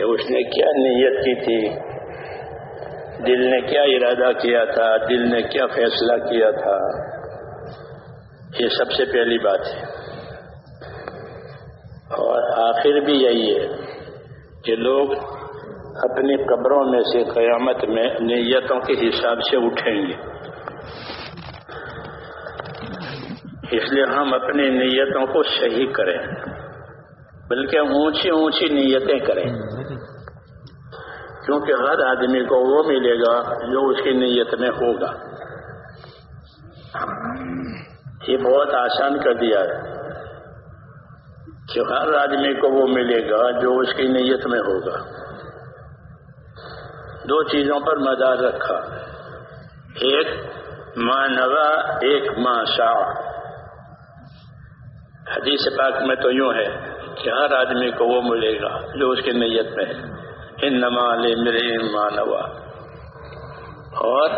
کہ اس نے کیا نیت کی تھی؟ دل نے کیا ارادہ کیا تھا؟ دل نے کیا فیصلہ کیا تھا؟ یہ سب سے پہلی بات ہے۔ اور آخر بھی یہی ہے کہ لوگ اپنی قبروں میں سے قیامت میں نیتوں کے حساب سے اٹھیں گے۔ اس لیے ہم اپنی نیتوں کو صحیح کریں، بلکہ اونچی اونچی نیتیں کریں۔ کیونکہ ہر آدمی کو وہ ملے گا جو اس کی نیت میں ہوگا۔ یہ بہت آسان کر دیا ہے کہ ہر آدمی کو وہ ملے گا جو اس کی نیت میں ہوگا۔ دو چیزوں پر مدار رکھا۔ ایک، ماں نوا، ایک ماں شاہ حدیث پاک میں تو یوں ہے کہ ہر آدمی کو وہ ملے گا جو اس کی نیت میں ہے۔ ان نمال میرے اور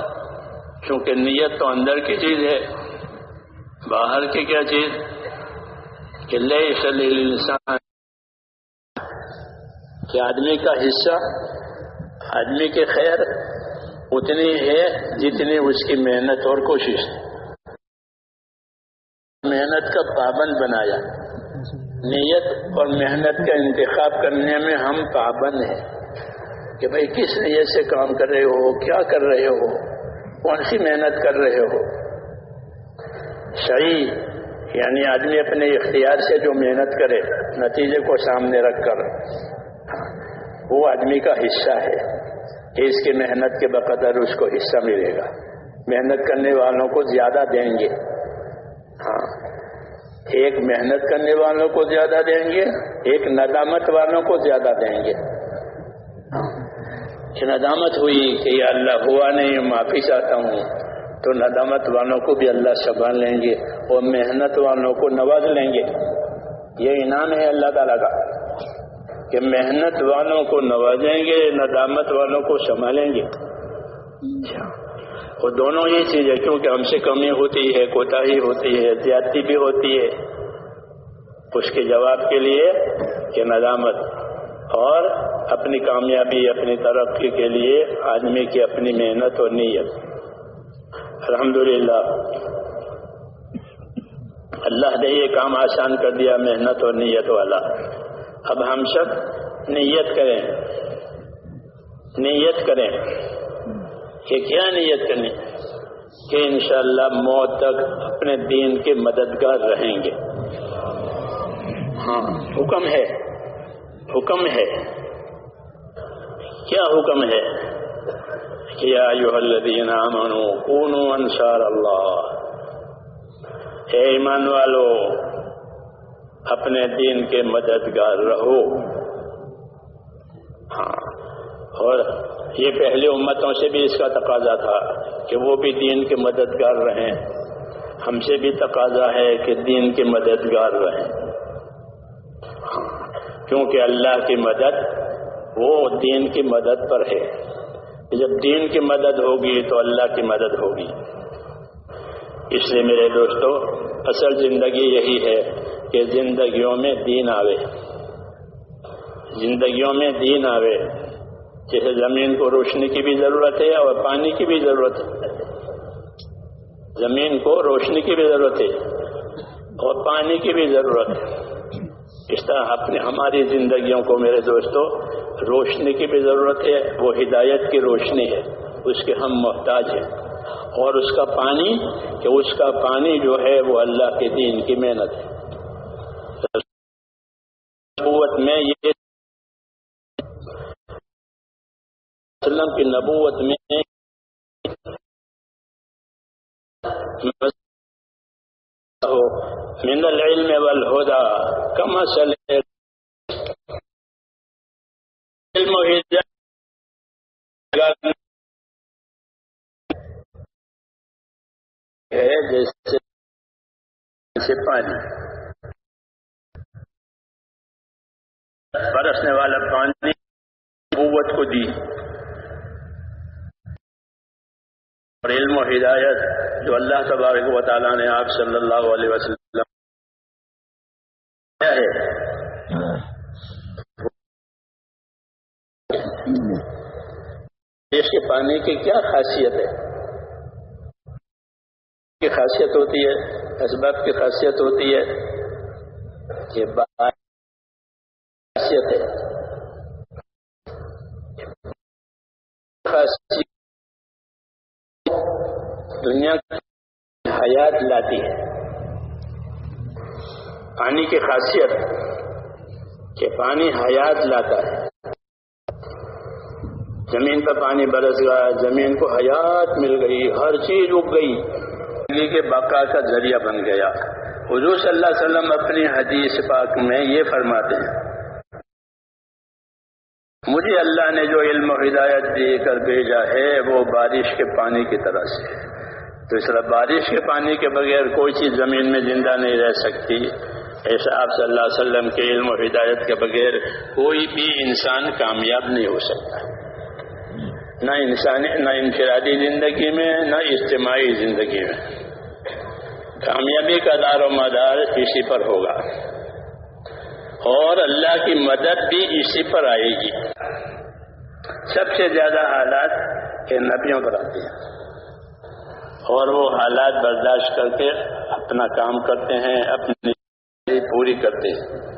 چونکہ نیت تو اندر کی چیز ہے، باہر کی کیا چیز؟ کہ لے انسان کہ آدمی کا حصہ، آدمی کی خیر اتنی ہے جتنی اس کی محنت اور کوشش۔ محنت کا پابند بنایا۔ نیت اور محنت کا انتخاب کرنے میں ہم پابند ہیں۔ کہ بھائی کس نیت سے کام کر رہے ہو؟ کیا کر رہے ہو؟ کون سی محنت کر رہے ہو؟ صحیح یعنی آدمی اپنے اختیار سے جو محنت کرے، نتیجے کو سامنے رکھ کر۔ وہ آدمی کا حصہ ہے کہ اس کی محنت کے بقدر اس کو حصہ ملے گا۔ محنت کرنے والوں کو زیادہ دیں گے۔ ہاں ایک محنت کرنے والوں کو زیادہ دیں گے، ایک ندامت والوں کو زیادہ دیں گے۔ کہ ندامت ہوئی کہ یا اللہ ہوا نہیں معافی چاہتا ہوں۔ تو ندامت والوں کو بھی اللہ سنبھال لیں گے اور محنت والوں کو نواز لیں گے۔ یہ انعام ہے اللہ تعالیٰ کا کہ محنت والوں کو نوازیں گے ندامت والوں کو سنبھالیں گے۔ اور دونوں یہ چیز ہے کیونکہ ہم سے کمی ہوتی ہے کوتا ہی ہوتی ہے زیادتی بھی ہوتی ہے۔ اس کے جواب کے لیے کہ ندامت اور اپنی کامیابی، اپنی ترقی کے لیے آدمی کی اپنی محنت اور نیت۔ الحمدللہ۔ اللہ نے یہ کام آسان کر دیا، محنت اور نیت والا۔ اب ہم سب نیت کریں۔ نیت کریں کہ کیا نیت کرنی؟ کہ انشاءاللہ موت تک اپنے دین کے مددگار رہیں گے۔ ہاں حکم ہے۔ حکم ہے۔ کیا حکم ہے؟ یا الذین آمنوا کونوا انصار اللہ۔ اے ایمان والو، اپنے دین کے مددگار رہو۔ ہاں۔ اور یہ پہلے امتوں سے بھی اس کا تقاضا تھا کہ وہ بھی دین کے مددگار رہیں۔ ہم سے بھی تقاضا ہے کہ دین کے مددگار رہیں۔ کیونکہ اللہ کی مدد وہ دین کی مدد پر ہے۔ جب دین کی مدد ہوگی تو اللہ کی مدد ہوگی۔ اس لیے میرے دوستو، اصل زندگی یہی ہے کہ زندگیوں میں دین آوے۔ زندگیوں میں دین آوے۔ جیسے زمین کو روشنی کی بھی ضرورت ہے اور پانی کی بھی ضرورت ہے۔ زمین کو روشنی کی بھی ضرورت ہے اور پانی کی بھی ضرورت ہے۔ اس طرح اپنے ہماری زندگیوں کو میرے دوستو، روشنی کی بھی ضرورت ہے، وہ ہدایت کی روشنی ہے، اس کے ہم محتاج ہیں۔ اور اس کا پانی، کہ اس کا پانی جو ہے، وہ اللہ کے دین کی محنت ہے۔ نبوت میں یہ وسلم کی نبوت میں من العلم والهدى، كما سل علم ہے جیسے جیسے پانی برسنے والا پانی قوت کو دی۔ اور علم و ہدایت جو اللہ تبارک و تعالیٰ نے آپ صلی اللہ علیہ وسلم ہے۔ اس کے پانی کی کیا خاصیت ہے؟ کی خاصیت ہوتی ہے، اسباب کی خاصیت ہوتی ہے۔ کہ خاصیت ہے۔ خاصیت دنیا کی حیات لاتی ہے۔ پانی کی خاصیت کہ پانی حیات لاتا ہے۔ زمین پر پانی برس گیا، زمین کو حیات مل گئی، ہر چیز اگ گئی۔ زندگی کے بقا کا ذریعہ بن گیا۔ حضور صلی اللہ علیہ وسلم اپنی حدیث پاک میں یہ فرماتے ہیں۔ مجھے اللہ نے جو علم و ہدایت دے کر بھیجا ہے، وہ بارش کے پانی کی طرح سے تو بارش کے پانی کے بغیر کوئی چیز زمین میں زندہ نہیں رہ سکتی۔ ایسا آپ صلی اللہ علیہ وسلم کے علم و ہدایت کے بغیر کوئی بھی انسان کامیاب نہیں ہو سکتا۔ نہ انسانی نہ انفرادی زندگی میں، نہ اجتماعی زندگی میں۔ کامیابی کا دار و مدار اسی پر ہوگا۔ اور اللہ کی مدد بھی اسی پر آئے گی۔ سب سے زیادہ حالات کے نبیوں پر آتے ہیں۔ اور وہ حالات برداشت کر کے اپنا کام کرتے ہیں اپنی ہی پوری کرتے ہیں۔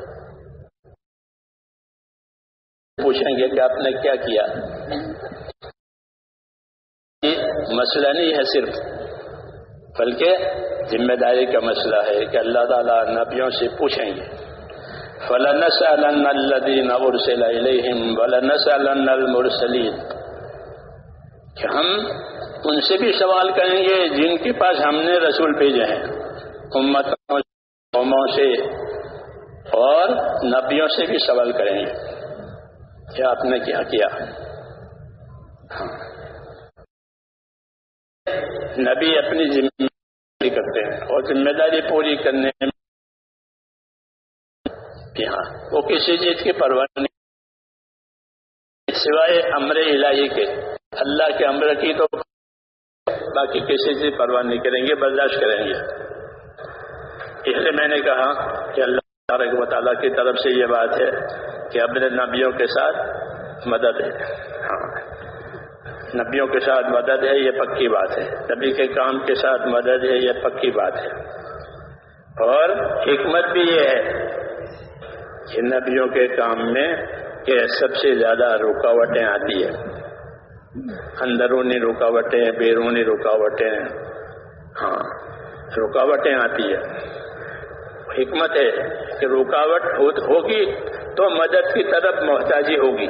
پوچھیں گے کہ آپ نے کیا کیا؟ مسئلہ نہیں ہے صرف، بلکہ ذمہ داری کا مسئلہ ہے کہ اللہ تعالیٰ نبیوں سے پوچھیں گے۔ فَلَنَسْأَلَنَّ الَّذِينَ أُرْسِلَ إِلَيْهِمْ وَلَنَسْأَلَنَّ الْمُرْسَلِينَ۔ کہ ہم ان سے بھی سوال کریں گے جن کے پاس ہم نے رسول بھیجے ہیں۔ امتوں قوموں سے اور نبیوں سے بھی سوال کریں گے کہ آپ نے کیا کیا؟ نبی اپنی ذمہ داری کرتے ہیں اور ذمہ داری پوری کرنے میں ہاں وہ کسی چیز کی پرواہ نہیں سوائے امر الہی کے۔ اللہ کے امر کی تو باقی کسی چیز پرواہ نہیں کریں گے، برداشت کریں گے۔ اس لیے میں نے کہا کہ اللہ و تعالیٰ کی طرف سے یہ بات ہے کہ اپنے نبیوں کے ساتھ مدد ہے۔ ہاں۔ نبیوں کے ساتھ مدد ہے، یہ پکی بات ہے۔ نبی کے کام کے ساتھ مدد ہے، یہ پکی بات ہے۔ اور حکمت بھی یہ ہے کہ نبیوں کے کام میں کہ سب سے زیادہ رکاوٹیں آتی ہے اندرونی رکاوٹیں بیرونی رکاوٹیں۔ ہاں۔ رکاوٹیں آتی ہے حکمت ہے کہ رکاوٹ ہوگی تو مدد کی طرف محتاجی ہوگی۔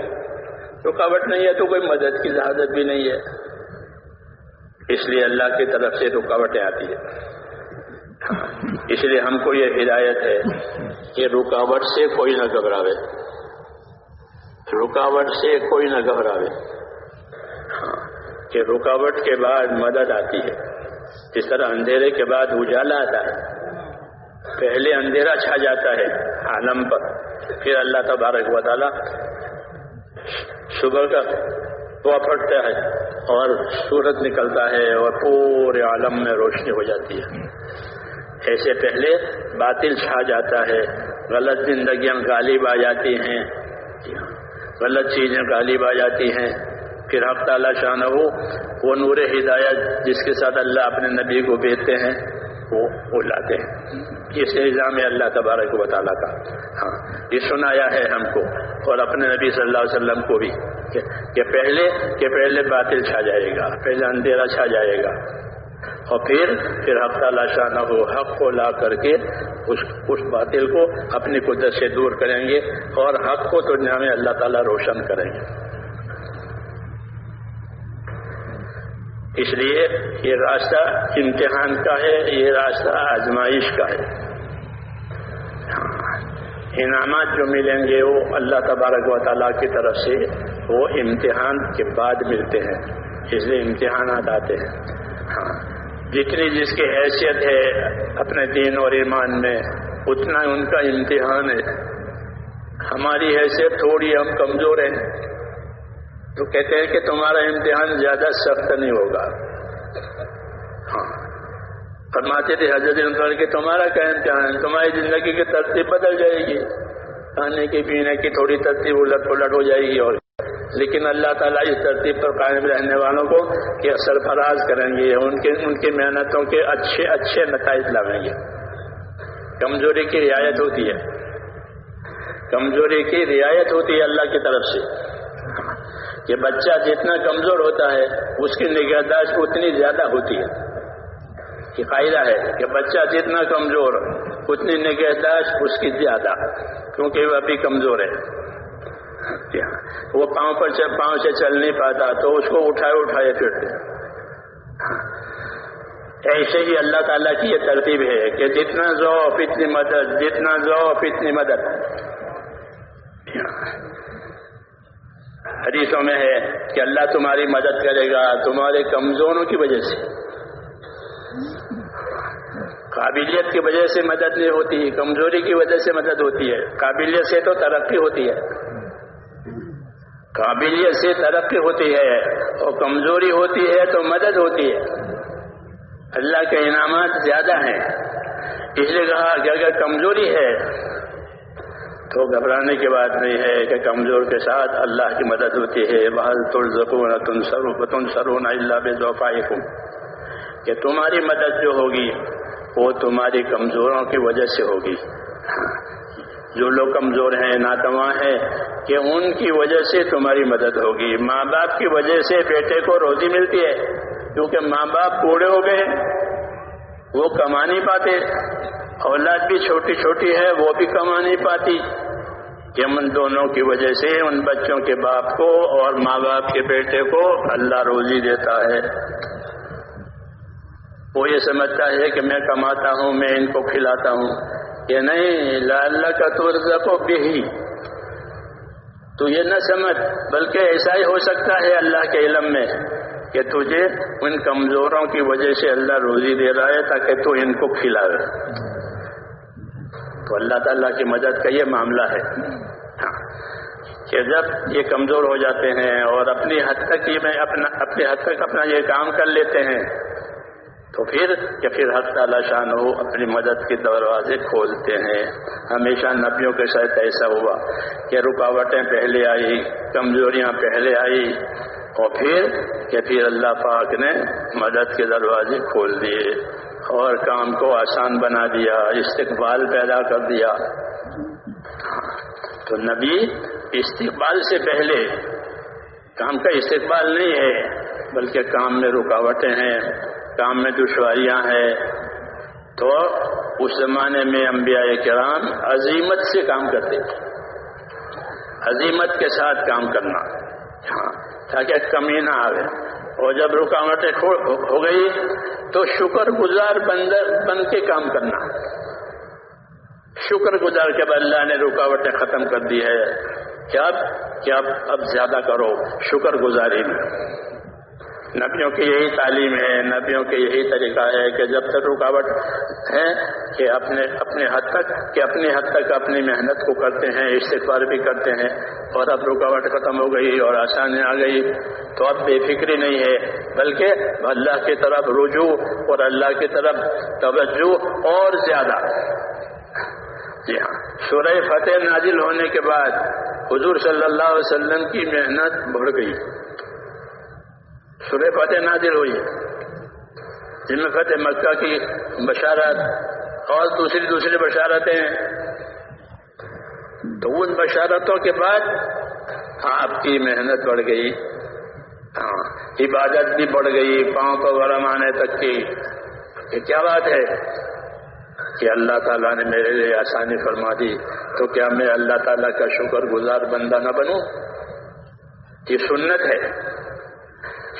رکاوٹ نہیں ہے تو کوئی مدد کی ضرورت بھی نہیں ہے۔ اس لیے اللہ کی طرف سے رکاوٹیں آتی ہے اس لیے ہم کو یہ ہدایت ہے کہ رکاوٹ سے کوئی نہ گھبراوے۔ رکاوٹ سے کوئی نہ گھبراوے۔ ہاں، کہ رکاوٹ کے بعد مدد آتی ہے۔ اس طرح اندھیرے کے بعد اجالا آتا ہے۔ پہلے اندھیرا چھا جاتا ہے عالم پر۔ پھر اللہ تبارک و تعالی صبح کا ہوا پھٹتا ہے اور سورج نکلتا ہے اور پورے عالم میں روشنی ہو جاتی ہے۔ ایسے پہلے باطل چھا جاتا ہے، غلط زندگیاں غالب آ جاتی ہیں۔ غلط چیزیں غالب آ جاتی ہیں۔ پھر حق تعالیٰ شان ہو وہ نور ہدایت جس کے ساتھ اللہ اپنے نبی کو بھیجتے ہیں، وہ وہ لاتے ہیں۔ اس نظام اللہ تبارک و تعالیٰ کا۔ ہاں یہ سنایا ہے ہم کو اور اپنے نبی صلی اللہ علیہ وسلم کو بھی کہ پہلے کہ پہلے باطل چھا جائے گا، پہلے اندھیرا چھا جائے گا۔ اور پھر پھر حق تعالیٰ شاہ نہ ہو، حق کو لا کر کے اس اس باطل کو اپنی قدرت سے دور کریں گے اور حق کو دنیا میں اللہ تعالیٰ روشن کریں گے۔ اس لیے یہ راستہ امتحان کا ہے، یہ راستہ آزمائش کا ہے۔ انعامات جو ملیں گے وہ اللہ تبارک و تعالیٰ کی طرف سے وہ امتحان کے بعد ملتے ہیں اس لیے امتحانات آتے ہیں۔ ہاں جتنی جس کی حیثیت ہے اپنے دین اور ایمان میں، اتنا ان کا امتحان ہے۔ ہماری حیثیت تھوڑی ہم کمزور ہیں۔ تو کہتے ہیں کہ تمہارا امتحان زیادہ سخت نہیں ہوگا۔ فرماتے تھے، حضرت کہ تمہارا کیا امتحان تمہاری زندگی کی ترتیب بدل جائے گی۔ کھانے کی پینے کی تھوڑی ترتیب الٹ پلٹ ہو جائے گی اور لیکن اللہ تعالیٰ اس ترتیب پر قائم رہنے والوں کو یہ سرفراز کریں گے، ان کے ان کی محنتوں کے اچھے اچھے نتائج لائیں گے۔ کمزوری کی رعایت ہوتی ہے۔ کمزوری کی رعایت ہوتی ہے اللہ کی طرف سے۔ کہ بچہ جتنا کمزور ہوتا ہے، اس کی نگہداشت اتنی زیادہ ہوتی ہے۔ یہ قاعدہ ہے کہ بچہ جتنا کمزور اتنی نگہداشت اس کی زیادہ، کیونکہ وہ ابھی کمزور ہے۔ وہ پاؤں پر پاؤں سے چل نہیں پاتا، تو اس کو اٹھائے اٹھائے پھرتے ایسے ہی اللہ تعالیٰ کی یہ ترتیب ہے کہ جتنا ذوف اتنی مدد، جتنا ذوف اتنی مدد۔ حدیثوں میں ہے کہ اللہ تمہاری مدد کرے گا، تمہارے کمزوروں کی وجہ سے۔ قابلیت کی وجہ سے مدد نہیں ہوتی، کمزوری کی وجہ سے مدد ہوتی ہے۔ قابلیت سے تو ترقی ہوتی ہے۔ قابلیت سے ترقی ہوتی ہے۔ اور کمزوری ہوتی ہے تو مدد ہوتی ہے۔ اللہ کے انعامات زیادہ ہیں۔ اس لیے کہا کہ اگر کمزوری ہے تو گھبرانے کی بات نہیں ہے کہ کمزور کے ساتھ اللہ کی مدد ہوتی ہے۔ بحل تلزکون تن سرو تن سرون اللہ بے کہ تمہاری مدد جو ہوگی وہ تمہاری کمزوروں کی وجہ سے ہوگی۔ جو لوگ کمزور ہیں، ناتواں ہیں کہ ان کی وجہ سے تمہاری مدد ہوگی۔ ماں باپ کی وجہ سے بیٹے کو روزی ملتی ہے، کیونکہ ماں باپ بوڑھے ہو گئے وہ کما نہیں پاتے۔ اولاد بھی چھوٹی چھوٹی ہے، وہ بھی کما نہیں پاتی۔ کہ ان دونوں کی وجہ سے ان بچوں کے باپ کو اور ماں باپ کے بیٹے کو اللہ روزی دیتا ہے۔ وہ یہ سمجھتا ہے کہ میں کماتا ہوں، میں ان کو کھلاتا ہوں۔ کہ نہیں اللہ کا تو بھی تو یہ نہ سمجھ، بلکہ ایسا ہی ہو سکتا ہے اللہ کے علم میں کہ تجھے ان کمزوروں کی وجہ سے اللہ روزی دے رہا ہے تاکہ تو ان کو کھلا تو اللہ تعالیٰ کی مدد کا یہ معاملہ ہے۔ ہاں۔ کہ جب یہ کمزور ہو جاتے ہیں اور اپنی حد تک یہ میں اپنا اپنی حد تک اپنا یہ کام کر لیتے ہیں تو پھر کہ پھر حق تعالی شان ہو اپنی مدد کے دروازے کھولتے ہیں، ہمیشہ نبیوں کے ساتھ ایسا ہوا کہ رکاوٹیں پہلے آئی، کمزوریاں پہلے آئی اور پھر کہ پھر اللہ پاک نے مدد کے دروازے کھول دیے اور کام کو آسان بنا دیا، استقبال پیدا کر دیا۔ تو نبی استقبال سے پہلے کام کا استقبال نہیں ہے، بلکہ کام میں رکاوٹیں ہیں۔ کام میں دشواریاں ہیں، تو اس زمانے میں انبیاء کرام عظیمت سے کام کرتے عظیمت کے ساتھ کام کرنا ہاں تاکہ کمی نہ آئے اور جب رکاوٹیں ہو گئی، تو شکر گزار بندر بن کے کام کرنا۔ شکر گزار کے بعد اللہ نے رکاوٹیں ختم کر دی ہے۔ کیا کیا اب زیادہ کرو؟ شکر گزاری میں۔ نبیوں کی یہی تعلیم ہے، نبیوں کے یہی طریقہ ہے کہ جب تک رکاوٹ ہے کہ اپنے اپنے حد تک، کہ اپنی حد تک اپنی محنت کو کرتے ہیں استقبال بھی کرتے ہیں اور اب رکاوٹ ختم ہو گئی اور آسانی آ گئی تو اب بے فکری نہیں ہے، بلکہ اللہ کی طرف رجوع اور اللہ کی طرف توجہ اور زیادہ۔ جی ہاں۔ سورہ فتح نازل ہونے کے بعد حضور صلی اللہ علیہ وسلم کی محنت بڑھ گئی۔ سورہ فتح نازل ہوئی۔ جن میں فتح مکہ کی بشارت، اور دوسری دوسری بشارتیں۔ تو ان بشارتوں کے بعد آپ کی محنت بڑھ گئی۔ ہاں عبادت بھی بڑھ گئی، پاؤں کو گرم آنے تک کی۔ یہ کیا بات ہے؟ کہ اللہ تعالیٰ نے میرے لیے آسانی فرما دی۔ تو کیا میں اللہ تعالیٰ کا شکر گزار بندہ نہ بنوں؟ یہ سنت ہے۔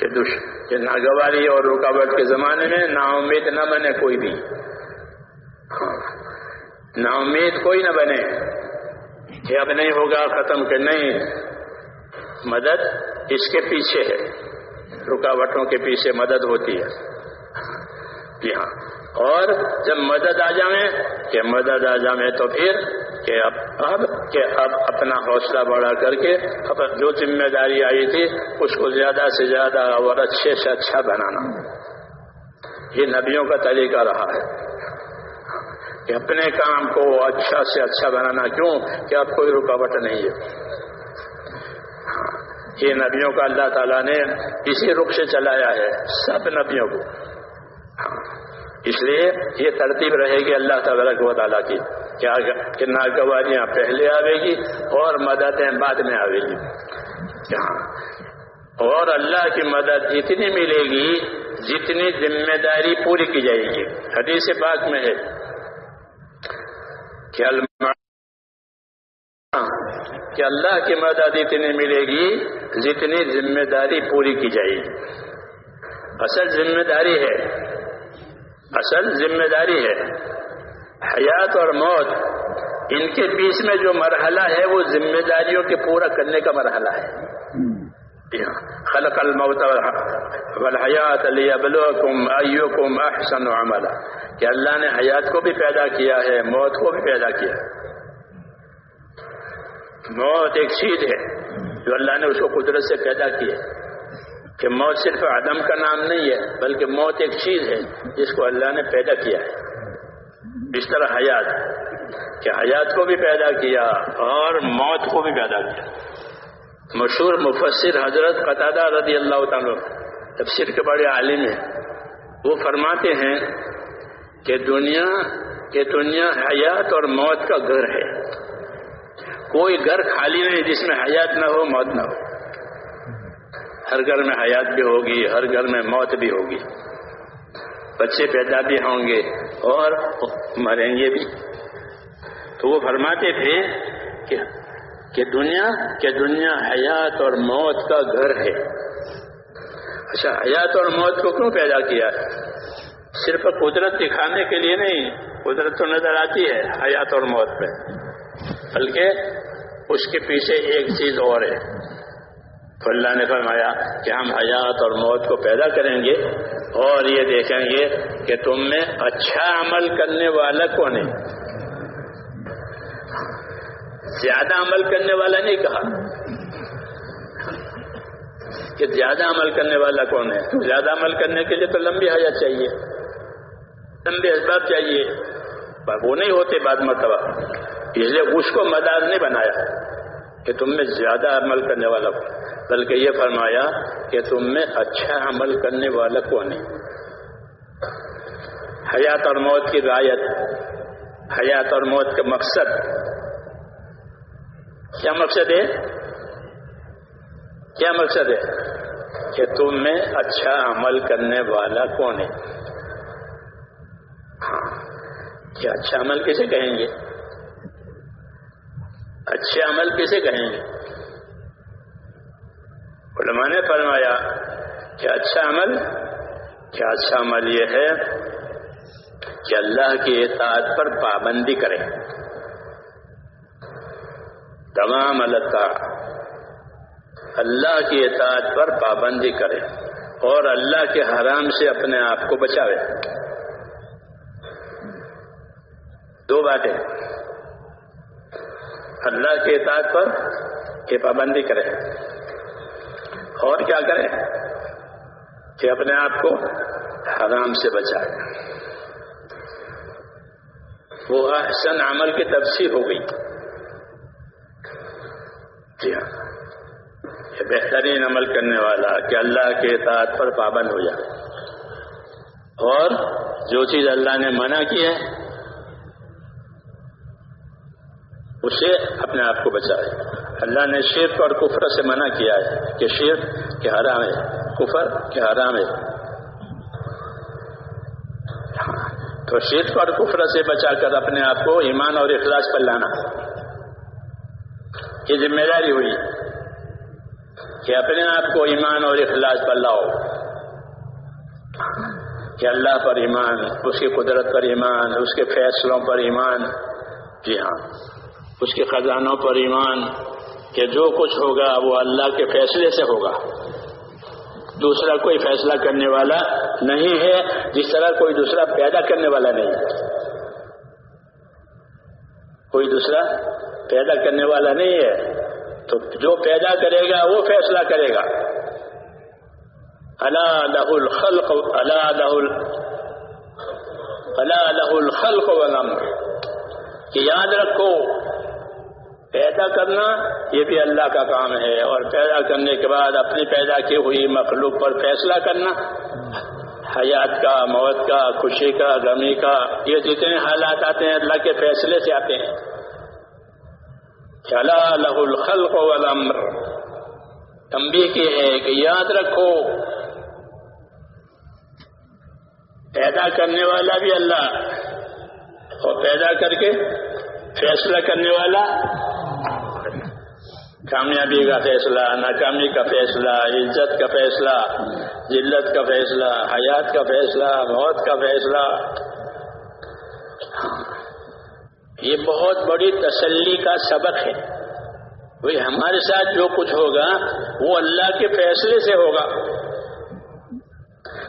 کہ ناگواری اور رکاوٹ کے زمانے میں نا امید نہ بنے کوئی بھی۔ ہاں۔ نا امید کوئی نہ بنے۔ کہ اب نہیں ہوگا ختم کہ نہیں، مدد اس کے پیچھے ہے۔ رکاوٹوں کے پیچھے مدد ہوتی ہے۔ جی ہاں۔ اور جب مدد آ جائیں کہ مدد آ جائیں تو پھر کہ اب اب کہ اب اپنا حوصلہ بڑھا کر کے اب جو ذمہ داری آئی تھی اس کو زیادہ سے زیادہ اور اچھے سے اچھا بنانا۔ یہ نبیوں کا طریقہ رہا ہے۔ کہ اپنے کام کو اچھا سے اچھا بنانا کیوں؟ کہ اب کوئی رکاوٹ نہیں ہے۔ یہ نبیوں کا اللہ تعالیٰ نے اسی رخ سے چلایا ہے، سب نبیوں کو۔ اس لیے یہ ترتیب رہے گی اللہ تبارک و تعالیٰ کی کیا کہ ناگواریاں پہلے آئے گی اور مددیں بعد میں آئے گی۔ اور اللہ کی مدد اتنی ملے گی جتنی ذمہ داری پوری کی جائے گی۔ حدیث بات میں ہے کہ کہ اللہ کی مدد اتنی ملے گی جتنی ذمہ داری پوری کی جائے گی۔ اصل ذمہ داری ہے اصل ذمہ داری ہے۔ حیات اور موت، ان کے بیچ میں جو مرحلہ ہے، وہ ذمہ داریوں کے پورا کرنے کا مرحلہ ہے۔ جی ہاں۔ خلق الموت والحیات لیبلوکم ایوکم احسن عملا۔ کہ اللہ نے حیات کو بھی پیدا کیا ہے، موت کو بھی پیدا کیا موت ایک چیز ہے جو اللہ نے اس کو قدرت سے پیدا کی ہے۔ کہ موت صرف عدم کا نام نہیں ہے، بلکہ موت ایک چیز ہے جس کو اللہ نے پیدا کیا ہے۔ اس طرح حیات، کہ حیات کو بھی پیدا کیا اور موت کو بھی پیدا کیا۔ مشہور مفسر حضرت قطادہ رضی اللہ تعالیٰ تفسیر کے بڑے عالم ہیں۔ وہ فرماتے ہیں کہ دنیا کہ دنیا حیات اور موت کا گھر ہے۔ کوئی گھر خالی نہیں جس میں حیات نہ ہو، موت نہ ہو۔ ہر گھر میں حیات بھی ہوگی، ہر گھر میں موت بھی ہوگی۔ بچے پیدا بھی ہوں گے اور مریں گے بھی۔ تو وہ فرماتے تھے کہ کہ دنیا کہ دنیا حیات اور موت کا گھر ہے۔ اچھا حیات اور موت کو کیوں پیدا کیا؟ ہے صرف قدرت دکھانے کے لیے نہیں، قدرت تو نظر آتی ہے حیات اور موت پہ بلکہ اس کے پیچھے ایک چیز اور ہے۔ تو اللہ نے فرمایا کہ ہم حیات اور موت کو پیدا کریں گے اور یہ دیکھیں گے کہ تم میں اچھا عمل کرنے والا کون ہے؟ زیادہ عمل کرنے والا نہیں کہا۔ کہ زیادہ عمل کرنے والا کون ہے؟ زیادہ عمل کرنے کے لیے تو لمبی حیات چاہیے۔ لمبے اسباب چاہیے۔ وہ نہیں ہوتے بعد مرتبہ۔ اس لیے اس کو مدار نہیں بنایا۔ کہ تم میں زیادہ عمل کرنے والا بلکہ یہ فرمایا کہ تم میں اچھا عمل کرنے والا کون ہے؟ حیات اور موت کی رعایت، حیات اور موت کا مقصد۔ کیا مقصد ہے؟ کیا مقصد ہے؟ کہ تم میں اچھا عمل کرنے والا کون ہے؟ ہاں کیا اچھا عمل کیسے کہیں گے؟ اچھے عمل کیسے کہیں گے؟ علماء نے فرمایا کہ اچھا عمل؟ کیا اچھا عمل یہ ہے کہ اللہ کی اطاعت پر پابندی کرے تمام اللہ اللہ کی اطاعت پر پابندی کرے اور اللہ کے حرام سے اپنے آپ کو بچاوے دو باتیں۔ اللہ کے اطاعت پر کہ پابندی کرے۔ اور کیا کرے؟ کہ اپنے آپ کو حرام سے بچائے۔ وہ احسن عمل کی تفسیر ہو گئی۔ جی ہاں۔ یہ بہترین عمل کرنے والا کہ اللہ کے اطاعت پر پابند ہو جائے۔ اور جو چیز اللہ نے منع کی ہے اسے اپنے آپ کو بچائے۔ اللہ نے شرک اور کفر سے منع کیا ہے کہ شرک کے حرام ہے، کفر کے حرام ہے۔ تو شرک اور کفر سے بچا کر اپنے آپ کو ایمان اور اخلاص پر لانا۔ یہ ذمہ داری ہوئی کہ اپنے آپ کو ایمان اور اخلاص پر لاؤ۔ کہ اللہ پر ایمان، اس کی قدرت پر ایمان، اس کے فیصلوں پر ایمان۔ جی ہاں۔ اس کے خزانوں پر ایمان کہ جو کچھ ہوگا وہ اللہ کے فیصلے سے ہوگا۔ دوسرا کوئی فیصلہ کرنے والا نہیں ہے، جس طرح کوئی دوسرا پیدا کرنے والا نہیں۔ کوئی دوسرا پیدا کرنے والا نہیں ہے، تو جو پیدا کرے گا وہ فیصلہ کرے گا۔ اللہ الخلق اللہ اللہ الخلق ولم کہ یاد رکھو پیدا کرنا یہ بھی اللہ کا کام ہے اور پیدا کرنے کے بعد اپنی پیدا کی ہوئی مخلوق پر فیصلہ کرنا، حیات کا، موت کا، خوشی کا، غمی کا، یہ جتنے حالات آتے ہیں اللہ کے فیصلے سے آتے ہیں۔ چلا لہ الخلق والامر۔ تمبی کی ہے کہ یاد رکھو، پیدا کرنے والا بھی اللہ اور پیدا کر کے فیصلہ کرنے والا کامیابی کا فیصلہ، ناکامی کا فیصلہ، عزت کا فیصلہ، ذلت کا فیصلہ، حیات کا فیصلہ، موت کا فیصلہ۔ یہ بہت بڑی تسلی کا سبق ہے۔ وہی ہمارے ساتھ جو کچھ ہوگا، وہ اللہ کے فیصلے سے ہوگا۔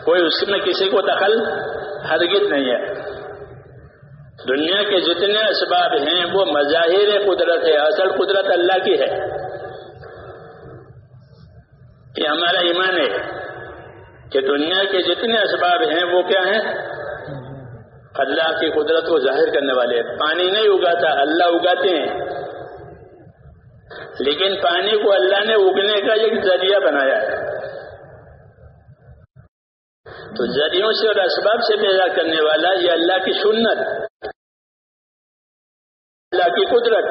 کوئی اس میں کسی کو دخل ہرگز نہیں ہے۔ دنیا کے جتنے اسباب ہیں، وہ مظاہر قدرت ہے، اصل قدرت اللہ کی ہے۔ یہ ہمارا ایمان ہے کہ دنیا کے جتنے اسباب ہیں وہ کیا ہیں؟ اللہ کی قدرت کو ظاہر کرنے والے۔ پانی نہیں اگاتا، اللہ اگاتے ہیں۔ لیکن پانی کو اللہ نے اگنے کا ایک ذریعہ بنایا ہے۔ تو ذریعوں سے اور اسباب سے پیدا کرنے والا یہ اللہ کی سنت، اللہ کی قدرت۔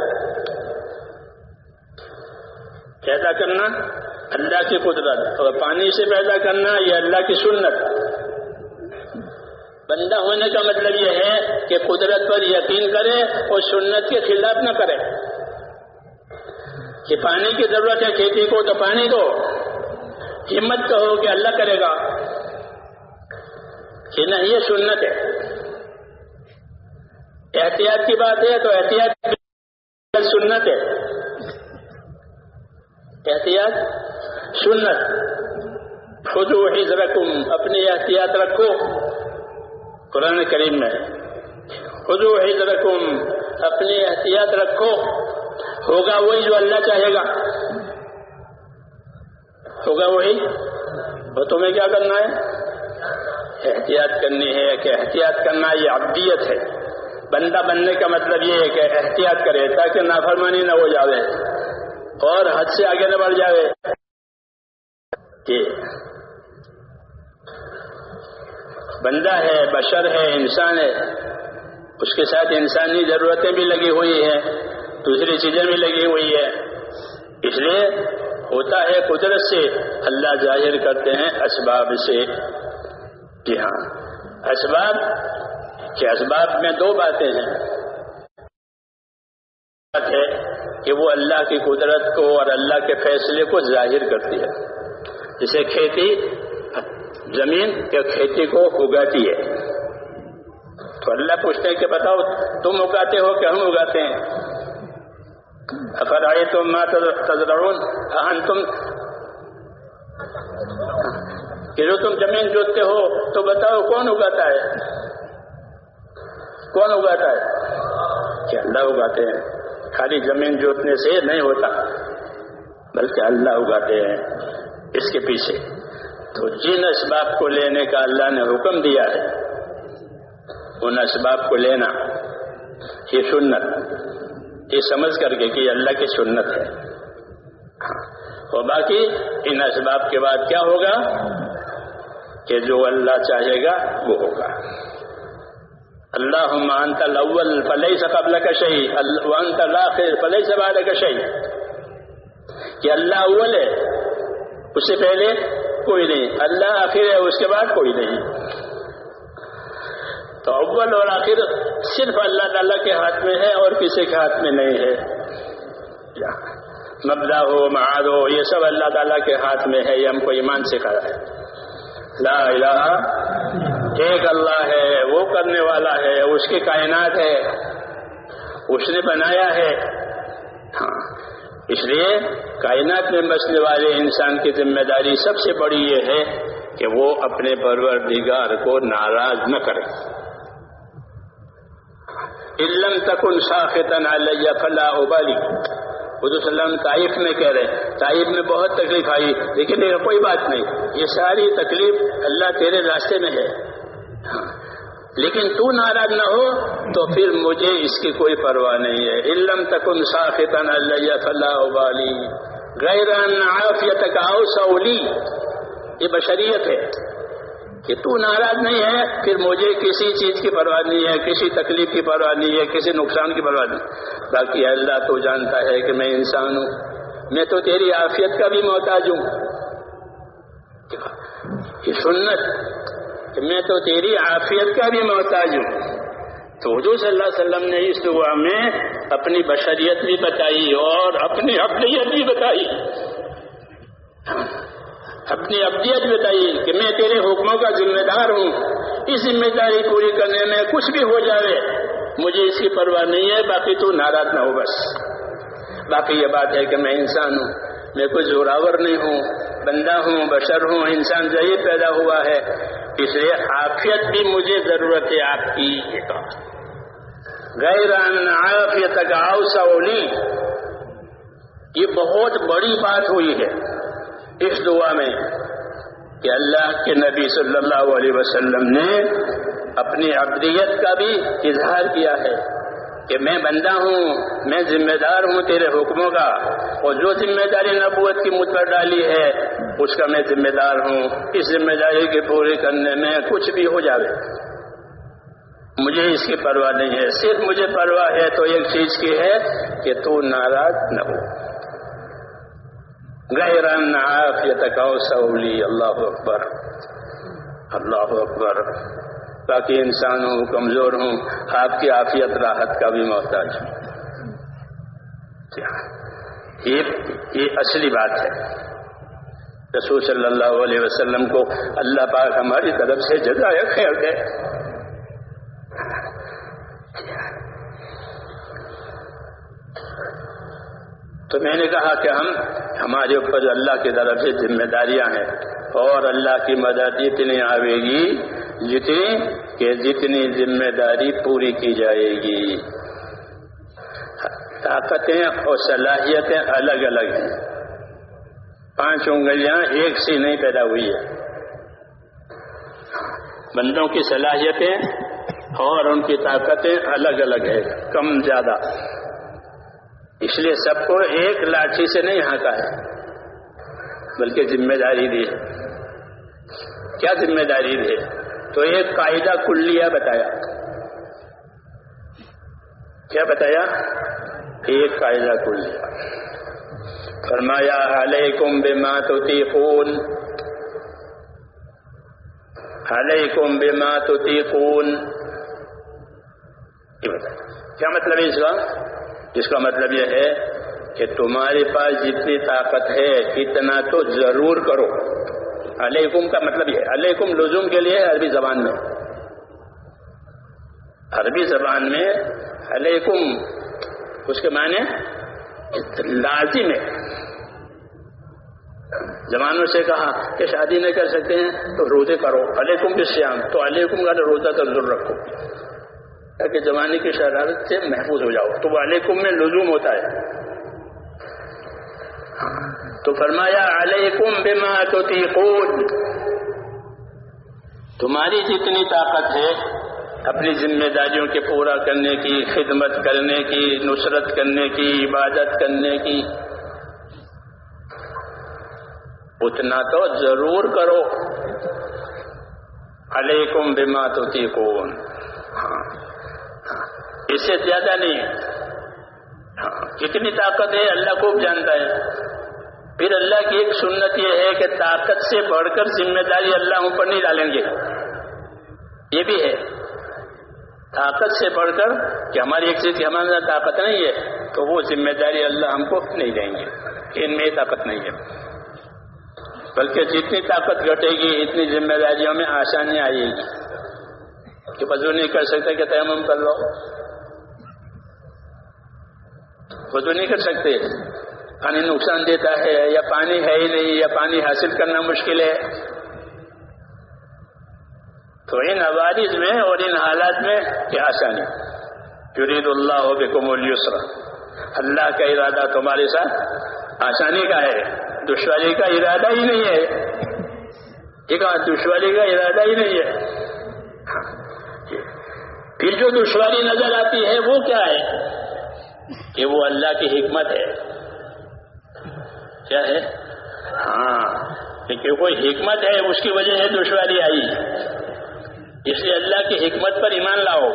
پیدا کرنا؟ اللہ کی قدرت، اور پانی سے پیدا کرنا یہ اللہ کی سنت۔ بندہ ہونے کا مطلب یہ ہے کہ قدرت پر یقین کرے اور سنت کے خلاف نہ کرے۔ کہ پانی کی ضرورت ہے کھیتی کو تو پانی دو۔ ہمت کہو کہ اللہ کرے گا۔ کہ نہیں، یہ سنت ہے۔ احتیاط کی بات ہے تو احتیاط سنت ہے۔ احتیاط سنت، خود وحید رقم اپنی احتیاط رکھو۔ قرآن کریم میں، خود وحید اپنی احتیاط رکھو۔ ہوگا وہی جو اللہ چاہے گا۔ ہوگا وہی؟ وہ تمہیں کیا کرنا ہے؟ احتیاط کرنی ہے کہ احتیاط کرنا یہ ابدیت ہے۔ بندہ بننے کا مطلب یہ ہے کہ احتیاط کرے تاکہ نافرمانی نہ ہو جاوے اور حد سے آگے نہ بڑھ جاوے۔ کہ بندہ ہے، بشر ہے، انسان ہے، اس کے ساتھ انسانی ضرورتیں بھی لگی ہوئی ہیں، دوسری چیزیں بھی لگی ہوئی ہے اس لیے ہوتا ہے قدرت سے اللہ ظاہر کرتے ہیں اسباب سے۔ جی ہاں اسباب، کہ اسباب میں دو باتیں ہیں۔ بات ہے کہ وہ اللہ کی قدرت کو اور اللہ کے فیصلے کو ظاہر کرتی ہے۔ جسے کھیتی زمین یا کھیتی کو اگاتی ہے۔ تو اللہ پوچھتے ہیں کہ بتاؤ، تم اگاتے ہو کہ ہم اگاتے ہیں؟ افر تم ماں تجرون تم کہ جو تم زمین جوتتے ہو، تو بتاؤ کون اگاتا ہے؟ کون اگاتا ہے؟ کہ اللہ اگاتے ہیں۔ خالی زمین جوتنے سے نہیں ہوتا، بلکہ اللہ اگاتے ہیں۔ اس کے پیچھے۔ تو جن اسباب کو لینے کا اللہ نے حکم دیا ہے، ان اسباب کو لینا یہ سنت۔ یہ سمجھ کر کے کہ اللہ کی سنت ہے۔ ہاں۔ اور باقی ان اسباب کے بعد کیا ہوگا؟ کہ جو اللہ چاہے گا وہ ہوگا۔ اللہ انت الاول فلیس قبل کا شہی وانت الاخر فلیس بعد کا شہی کہ اللہ اول ہے اس سے پہلے کوئی نہیں۔ اللہ آخر ہے، اس کے بعد کوئی نہیں۔ تو اول اور آخر صرف اللہ تعالیٰ کے ہاتھ میں ہے اور کسی کے ہاتھ میں نہیں ہے۔ مبدا ہو، معاد ہو، یہ سب اللہ تعالیٰ کے ہاتھ میں ہے، یہ ہم کو ایمان سکھا ہے۔ لا الہ، ایک اللہ ہے، وہ کرنے والا ہے، اس کی کائنات ہے، اس نے بنایا ہے۔ ہاں۔ اس لیے کائنات میں بسنے والے انسان کی ذمہ داری سب سے بڑی یہ ہے کہ وہ اپنے پروردگار کو ناراض نہ کرے۔ علم تکن ساختن علیہ فلا ابالی۔ حضور صلی اللہ علیہ وسلم تائف میں کہہ رہے تائف میں بہت تکلیف آئی، لیکن کوئی بات نہیں۔ یہ ساری تکلیف اللہ تیرے راستے میں ہے۔ ہاں۔ لیکن تو ناراض نہ ہو تو پھر مجھے اس کی کوئی پرواہ نہیں ہے۔ علم تکن ساختن اللہ فلاح والی۔ غیر عافیت کا سولی۔ یہ بشریت ہے کہ تو ناراض نہیں ہے، پھر مجھے کسی چیز کی پرواہ نہیں ہے، کسی تکلیف کی پرواہ نہیں ہے، کسی نقصان کی پرواہ نہیں۔ باقی اللہ تو جانتا ہے کہ میں انسان ہوں۔ میں تو تیری عافیت کا بھی محتاج ہوں۔ یہ سنت میں تو تیری عافیت کا بھی محتاج ہوں۔ تو حضور صلی اللہ علیہ وسلم نے اس دعا میں اپنی بشریت بھی بتائی اور اپنی ابدیت بھی بتائی۔ اپنی ابدیت بتائی کہ میں تیرے حکموں کا ذمہ دار ہوں۔ اس ذمہ داری پوری کرنے میں کچھ بھی ہو جائے مجھے اس کی پرواہ نہیں ہے، باقی تو ناراض نہ ہو بس۔ باقی یہ بات ہے کہ میں انسان ہوں۔ میں کوئی زوراور نہیں ہوں، بندہ ہوں، بشر ہوں، انسان ضعیف پیدا ہوا ہے، اس لیے عافیت بھی مجھے ضرورت ہے، آپ کی غیر عافیت کا اولی یہ بہت بڑی بات ہوئی ہے اس دعا میں کہ اللہ کے نبی صلی اللہ علیہ وسلم نے اپنی ابدیت کا بھی اظہار کیا ہے۔ کہ میں بندہ ہوں، میں ذمہ دار ہوں تیرے حکموں کا، اور جو ذمہ داری نبوت کی مجھ پر ڈالی ہے، اس کا میں ذمہ دار ہوں۔ اس ذمہ داری کی پوری کرنے میں کچھ بھی ہو جاوے۔ مجھے اس کی پرواہ نہیں ہے۔ صرف مجھے پرواہ ہے تو ایک چیز کی ہے کہ تو ناراض نہ ہو۔ گہران عافیت کا سولی اللہ اکبر۔ اللہ اکبر۔ باقی انسان ہوں، کمزور ہوں، آپ کی عافیت، راحت کا بھی محتاج ہوں۔ یہ اصلی بات ہے۔ رسول صلی اللہ علیہ وسلم کو اللہ پاک ہماری طرف سے جزائے خیر دے۔ تو میں نے کہا کہ ہم، ہمارے اوپر جو اللہ کی طرف سے ذمہ داریاں ہیں اور اللہ کی مدد اتنی آئے گی جتنی کہ جتنی ذمہ داری پوری کی جائے گی۔ طاقتیں اور صلاحیتیں الگ الگ ہیں۔ پانچ انگلیاں ایک سی نہیں پیدا ہوئی ہے بندوں کی صلاحیتیں اور ان کی طاقتیں الگ الگ ہے کم زیادہ۔ اس لیے سب کو ایک لاٹھی سے نہیں ہانکا ہے، بلکہ ذمہ داری دی کیا ذمہ داری دی تو ایک قاعدہ کلیہ بتایا۔ کیا بتایا؟ ایک قاعدہ کلیہ۔ فرمایا، علیکم بما تطیقون۔ علیکم بما تطیقون۔ یہ بتایا۔ کیا مطلب ہے اس کا؟ اس کا مطلب یہ ہے کہ تمہارے پاس جتنی طاقت ہے، اتنا تو ضرور کرو۔ علیکم کا مطلب یہ علیکم لزوم کے لیے عربی زبان میں۔ عربی زبان میں علیکم، اس کے معنی لازم ہے۔ زمانوں سے کہا کہ شادی نہیں کر سکتے ہیں، تو روزے کرو۔ علیکم بھی سیام تو علیکم کا روزہ تو ضرور رکھو۔ تاکہ زمانے کی شرارت سے محفوظ ہو جاؤ۔ تو وہ علیکم میں لزوم ہوتا ہے۔ تو فرمایا، علیکم بما تطیقون۔ تمہاری جتنی طاقت ہے، اپنی ذمہ داریوں کے پورا کرنے کی، خدمت کرنے کی، نصرت کرنے کی، عبادت کرنے کی، اتنا تو ضرور کرو۔ علیکم بما تطیقون۔ ہاں اس سے زیادہ نہیں۔ ہاں، کتنی طاقت ہے، اللہ خوب جانتا ہے۔ پھر اللہ کی ایک سنت یہ ہے کہ طاقت سے بڑھ کر ذمہ داری اللہ ہم پر نہیں ڈالیں گے۔ یہ بھی ہے۔ طاقت سے بڑھ کر کہ ہماری ایک چیز کی ہمارے طاقت نہیں ہے، تو وہ ذمہ داری اللہ ہم کو نہیں دیں گے۔ ان میں طاقت نہیں ہے۔ بلکہ جتنی طاقت گھٹے گی، اتنی ذمہ داریوں میں آسانی آئے گی۔ کہ وضو نہیں کر سکتے کہ تیمم کر لو۔ وضو نہیں کر سکتے۔ پانی نقصان دیتا ہے، یا پانی ہے ہی نہیں، یا پانی حاصل کرنا مشکل ہے۔ تو ان عوارض میں اور ان حالات میں کیا آسانی۔ یرید اللہ ہو بے السرا اللہ کا ارادہ تمہارے ساتھ آسانی کا ہے، دشواری کا ارادہ ہی نہیں ہے۔ ٹھیک ہے دشواری کا ارادہ ہی نہیں ہے۔ پھر جو دشواری نظر آتی ہے، وہ کیا ہے؟ کہ وہ اللہ کی حکمت ہے۔ کیا ہے؟ ہاں کیونکہ کوئی حکمت ہے، اس کی وجہ سے دشواری آئی۔ اس لیے اللہ کی حکمت پر ایمان لاؤ۔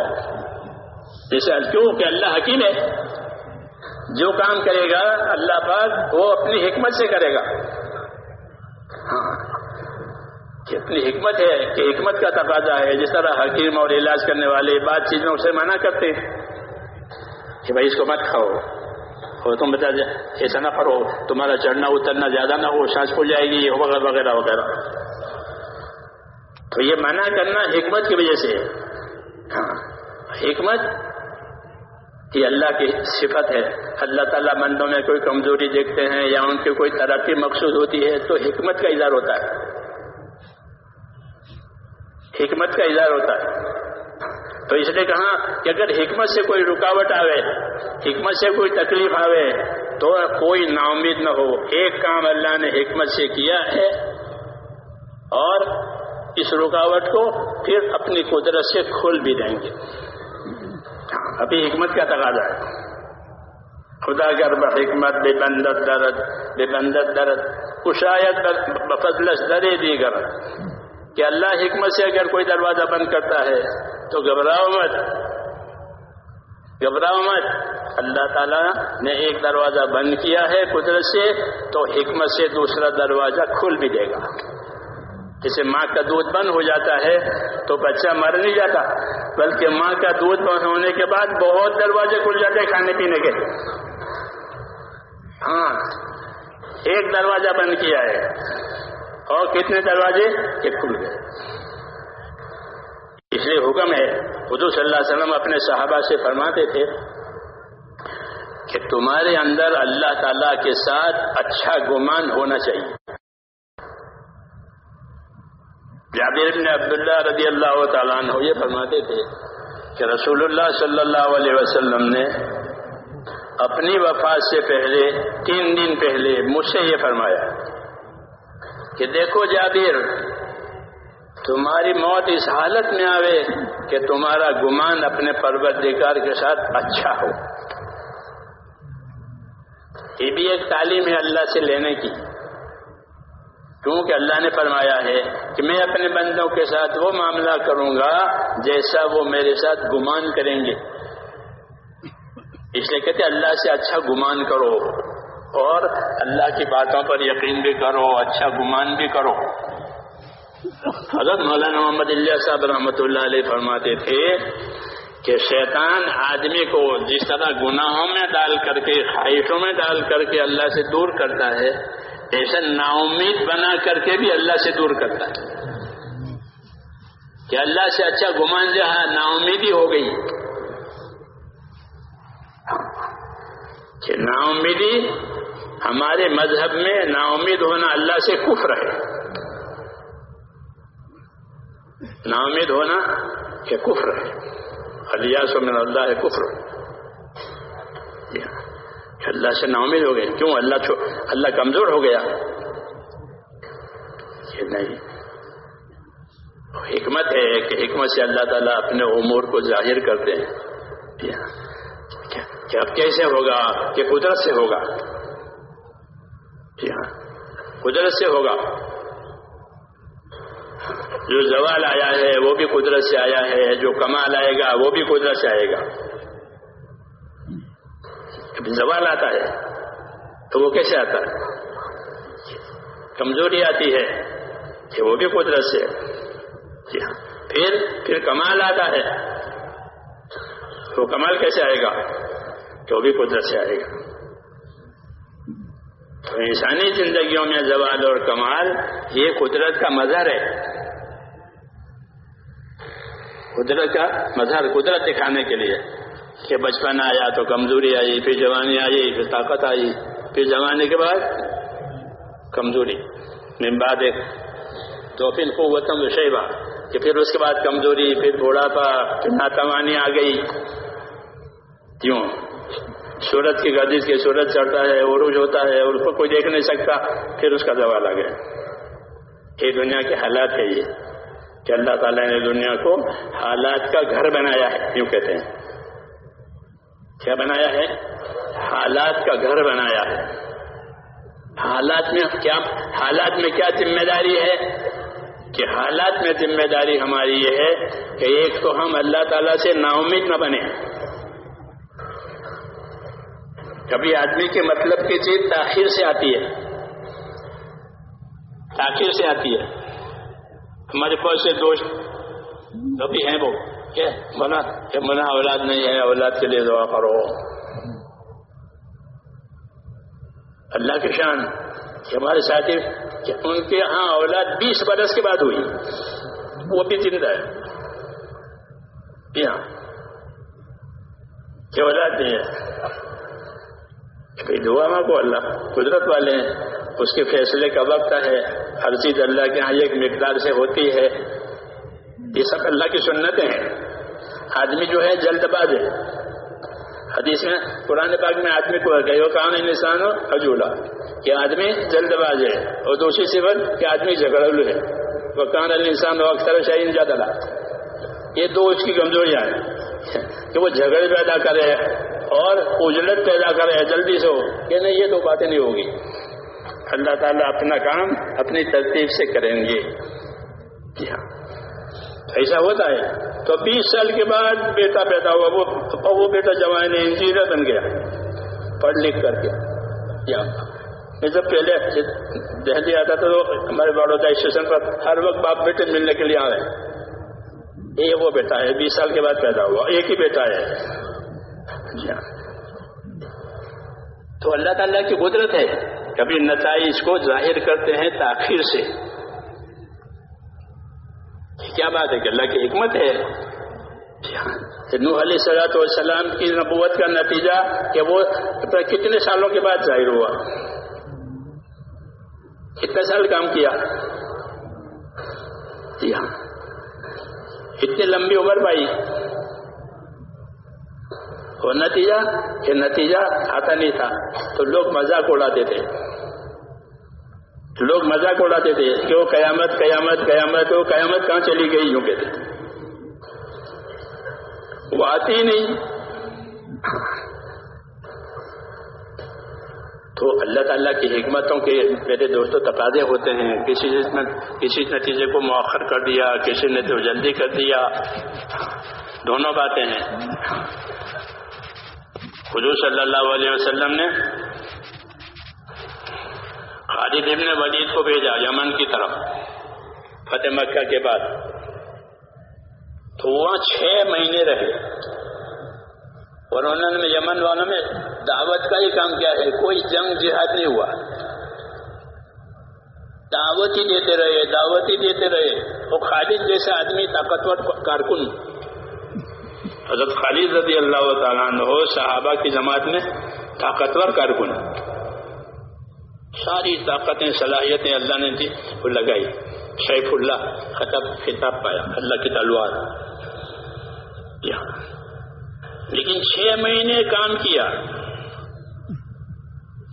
جیسے کیوں؟ کہ اللہ حکیم ہے۔ جو کام کرے گا، اللہ پاک وہ اپنی حکمت سے کرے گا۔ ہاں کہ حکمت ہے، کہ حکمت کا تقاضا ہے۔ جس طرح حکیم اور علاج کرنے والے بات چیزوں سے منع کرتے ہیں، کہ بھائی اس کو مت کھاؤ۔ اور تم بتا دیں ایسا نہ کرو تمہارا چڑھنا اترنا زیادہ نہ ہو سانس کھل جائے گی وغیرہ وغیرہ وغیرہ تو یہ منع کرنا حکمت کی وجہ سے ہاں حکمت یہ اللہ کی صفت ہے اللہ تعالیٰ مندوں میں کوئی کمزوری دیکھتے ہیں یا ان کی کوئی ترقی مقصود ہوتی ہے تو حکمت کا اظہار ہوتا ہے حکمت کا اظہار ہوتا ہے تو اس نے کہا کہ اگر حکمت سے کوئی رکاوٹ آوے، حکمت سے کوئی تکلیف آوے، تو کوئی نا امید نہ ہو۔ ایک کام اللہ نے حکمت سے کیا ہے اور اس رکاوٹ کو پھر اپنی قدرت سے کھول بھی دیں گے۔ ابھی حکمت کا تقاضا ہے۔ خدا گر حکمت بے بندت درد، بے بندت درد۔ کشایت بفضلش درے دیگر کہ اللہ حکمت سے اگر کوئی دروازہ بند کرتا ہے تو گھبراؤ مت۔ گھبراؤ مت۔ اللہ تعالیٰ نے ایک دروازہ بند کیا ہے قدرت سے، تو حکمت سے دوسرا دروازہ کھل بھی دے گا۔ جیسے ماں کا دودھ بند ہو جاتا ہے، تو بچہ مر نہیں جاتا۔ بلکہ ماں کا دودھ بند ہونے کے بعد بہت دروازے کھل جاتے ہیں کھانے پینے کے۔ ہاں ایک دروازہ بند کیا ہے۔ اور کتنے دروازے؟ یہ کھل گئے۔ اس لیے حکم ہے، حضور صلی اللہ علیہ وسلم اپنے صحابہ سے فرماتے تھے کہ تمہارے اندر اللہ تعالی کے ساتھ اچھا گمان ہونا چاہیے۔ جابر بن عبداللہ رضی اللہ تعالیٰ عنہ یہ فرماتے تھے کہ رسول اللہ صلی اللہ علیہ وسلم نے اپنی وفات سے پہلے، تین دن پہلے مجھ سے یہ فرمایا کہ دیکھو جابر تمہاری موت اس حالت میں آوے کہ تمہارا گمان اپنے پروردگار کے ساتھ اچھا ہو۔ یہ بھی ایک تعلیم ہے اللہ سے لینے کی۔ کیونکہ اللہ نے فرمایا ہے کہ میں اپنے بندوں کے ساتھ وہ معاملہ کروں گا جیسا وہ میرے ساتھ گمان کریں گے۔ اس لیے کہتے اللہ سے اچھا گمان کرو اور اللہ کی باتوں پر یقین بھی کرو اچھا گمان بھی کرو۔ حضرت مولانا محمد اللہ صاحب رحمۃ اللہ علیہ فرماتے تھے کہ شیطان آدمی کو جس طرح گناہوں میں ڈال کر کے، خواہشوں میں ڈال کر کے اللہ سے دور کرتا ہے، ایسا نا امید بنا کر کے بھی اللہ سے دور کرتا ہے۔ کہ اللہ سے اچھا گمان جہاں نا امیدی ہو گئی۔ کہ نا امیدی ہمارے مذہب میں نا امید ہونا اللہ سے کفر ہے۔ نا امید ہونا کہ کفر ہے. الیاس من اللہ ہے کفر اللہ سے نا امید ہو گئے. کیوں اللہ چھو اللہ کمزور ہو گیا؟ یہ نہیں. حکمت ہے کہ حکمت سے اللہ تعالیٰ اپنے امور کو ظاہر کرتے ہیں. کہ اب کیسے ہوگا؟ کہ قدرت سے ہوگا. قدرت سے ہوگا. جو زوال آیا ہے، وہ بھی قدرت سے آیا ہے، جو کمال آئے گا، وہ بھی قدرت سے آئے گا۔ زوال آتا ہے، تو وہ کیسے آتا ہے؟ کمزوری آتی ہے کہ وہ بھی قدرت سے۔ جی ہاں۔ پھر پھر کمال آتا ہے وہ کمال کیسے آئے گا؟ تو بھی قدرت سے آئے گا۔ تو انسانی زندگیوں میں زوال اور کمال، یہ قدرت کا مظہر ہے۔ قدرت کا مظہر قدرت دکھانے کے لیے کہ بچپن آیا تو کمزوری آئی، پھر جوانی آئی، پھر طاقت آئی، پھر جوانی کے بعد کمزوری۔ من بعد ایک تو پھر قوتم شیبہ کہ پھر اس کے بعد کمزوری، پھر بوڑھاپا پھر ناتوانی آ گئی۔ کیوں سورج کی گردش کے سورج چڑھتا ہے، عروج ہوتا ہے، اور اس کو کوئی دیکھ نہیں سکتا، پھر اس کا زوال آ گیا۔ یہ دنیا کے حالات ہے یہ۔ کہ اللہ تعالیٰ نے دنیا کو حالات کا گھر بنایا ہے، یوں کہتے ہیں۔ کیا بنایا ہے؟ حالات کا گھر بنایا ہے۔ حالات میں کیا، حالات میں کیا ذمہ داری ہے؟ کہ حالات میں ذمہ داری ہماری یہ ہے کہ ایک تو ہم اللہ تعالیٰ سے نا امید نہ بنے۔ کبھی آدمی کے مطلب کی چیز تاخیر سے آتی ہے۔ تاخیر سے آتی ہے۔ ہمارے پاس سے دوست کبھی ہیں وہ، کیا؟ منا، کہ منا اولاد نہیں ہے، اولاد کے لیے دعا کرو۔ اللہ کے شان، کہ ہمارے ساتھی، کہ ان کے ہاں اولاد بیس برس کے بعد ہوئی۔ وہ بھی زندہ ہے۔ کہ اولاد نہیں ہے۔ دعا ماں کو اللہ، قدرت والے ہیں، اس کے فیصلے کا وقت ہے، ہر چیز اللہ کے ہاں ایک مقدار سے ہوتی ہے۔ یہ سب اللہ کی سنتیں ہیں۔ آدمی جو ہے جلد باز ہے۔ حدیث میں پرانے باغ میں آدمی کو ہے وہ انسان ہو حجولا کہ آدمی جلد باز ہے اور دوسری صفت کہ آدمی جھگڑلو ہے۔ وہ کان انسان ہو اکثر شاہین زیادہ یہ دو اس کی کمزوریاں ہیں۔ کہ وہ جھگڑے پیدا کرے۔ اور اجلت پیدا کرے جلدی سے ہو۔ کہ نہیں، یہ دو باتیں نہیں ہوگی۔ اللہ تعالیٰ اپنا کام اپنی ترتیب سے کریں گے۔ جی ہاں۔ ایسا ہوتا ہے۔ تو بیس سال کے بعد بیٹا پیدا ہوا، وہ وہ بیٹا جوان انجینئر بن گیا۔ پڑھ لکھ کر کے۔ یا میں جب پہلے دہلی آتا تھا تو ہمارے بڑودا اسٹیشن پر ہر وقت باپ بیٹے ملنے کے لیے آ رہے۔ یہ وہ بیٹا ہے، بیس سال کے بعد پیدا ہوا۔ ایک ہی بیٹا ہے۔ اچھا۔ تو اللہ تعالیٰ کی قدرت ہے۔ کبھی نتائج کو ظاہر کرتے ہیں تاخیر سے۔ کیا بات ہے کہ اللہ کی حکمت ہے؟ نوح علیہ سلاۃ والسلام کی نبوت کا نتیجہ کہ وہ کتنے سالوں کے بعد ظاہر ہوا؟ کتنے سال کام کیا؟ جی ہاں۔ اتنی لمبی عمر پائی۔ اور نتیجہ کہ نتیجہ آتا نہیں تھا تو لوگ مذاق اڑاتے تھے لوگ مذاق اڑاتے تھے کہ وہ قیامت قیامت قیامت وہ قیامت کہاں چلی گئی یوں کہتے وہ آتی ہی نہیں تو اللہ تعالیٰ کی حکمتوں کے میرے دوستوں تقاضے ہوتے ہیں کسی نے کسی نتیجے کو مؤخر کر دیا کسی نے تو جلدی کر دیا دونوں باتیں ہیں حضور صلی اللہ علیہ وسلم نے خالد ابن ولید کو بھیجا یمن کی طرف، فتح مکہ کے بعد۔ تو وہاں چھ مہینے رہے۔ اور انہوں نے یمن والوں میں دعوت کا ہی کام کیا ہے کوئی جنگ جہاد نہیں ہوا۔ دعوت ہی دیتے رہے، دعوت ہی دیتے رہے۔ وہ خالد جیسا آدمی طاقتور کارکن۔ حضرت خالد رضی اللہ تعالیٰ عنہ صحابہ کی جماعت میں طاقتور کارکن ساری طاقتیں، صلاحیتیں اللہ نے دی، وہ لگائی۔ شیخ اللہ خطب خطاب پایا، اللہ کی تلوار۔ لیکن چھ مہینے کام کیا۔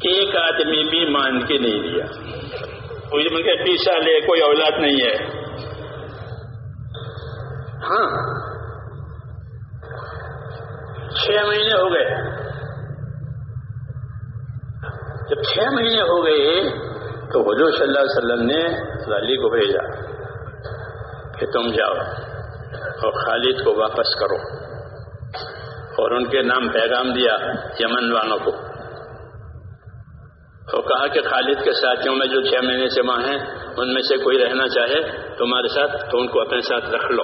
ایک آدمی بھی مان کے نہیں دیا۔ کوئی کہ پیسہ لے، کوئی اولاد نہیں ہے۔ ہاں۔ چھ مہینے ہو گئے۔ جب چھ مہینے ہو گئے تو حضور صلی اللہ علیہ وسلم نے علی کو بھیجا کہ تم جاؤ اور خالد کو واپس کرو اور ان کے نام پیغام دیا یمن والوں کو۔ تو کہا کہ خالد کے ساتھیوں میں جو چھ مہینے سے ماں ہیں، ان میں سے کوئی رہنا چاہے، تمہارے ساتھ تو ان کو اپنے ساتھ رکھ لو۔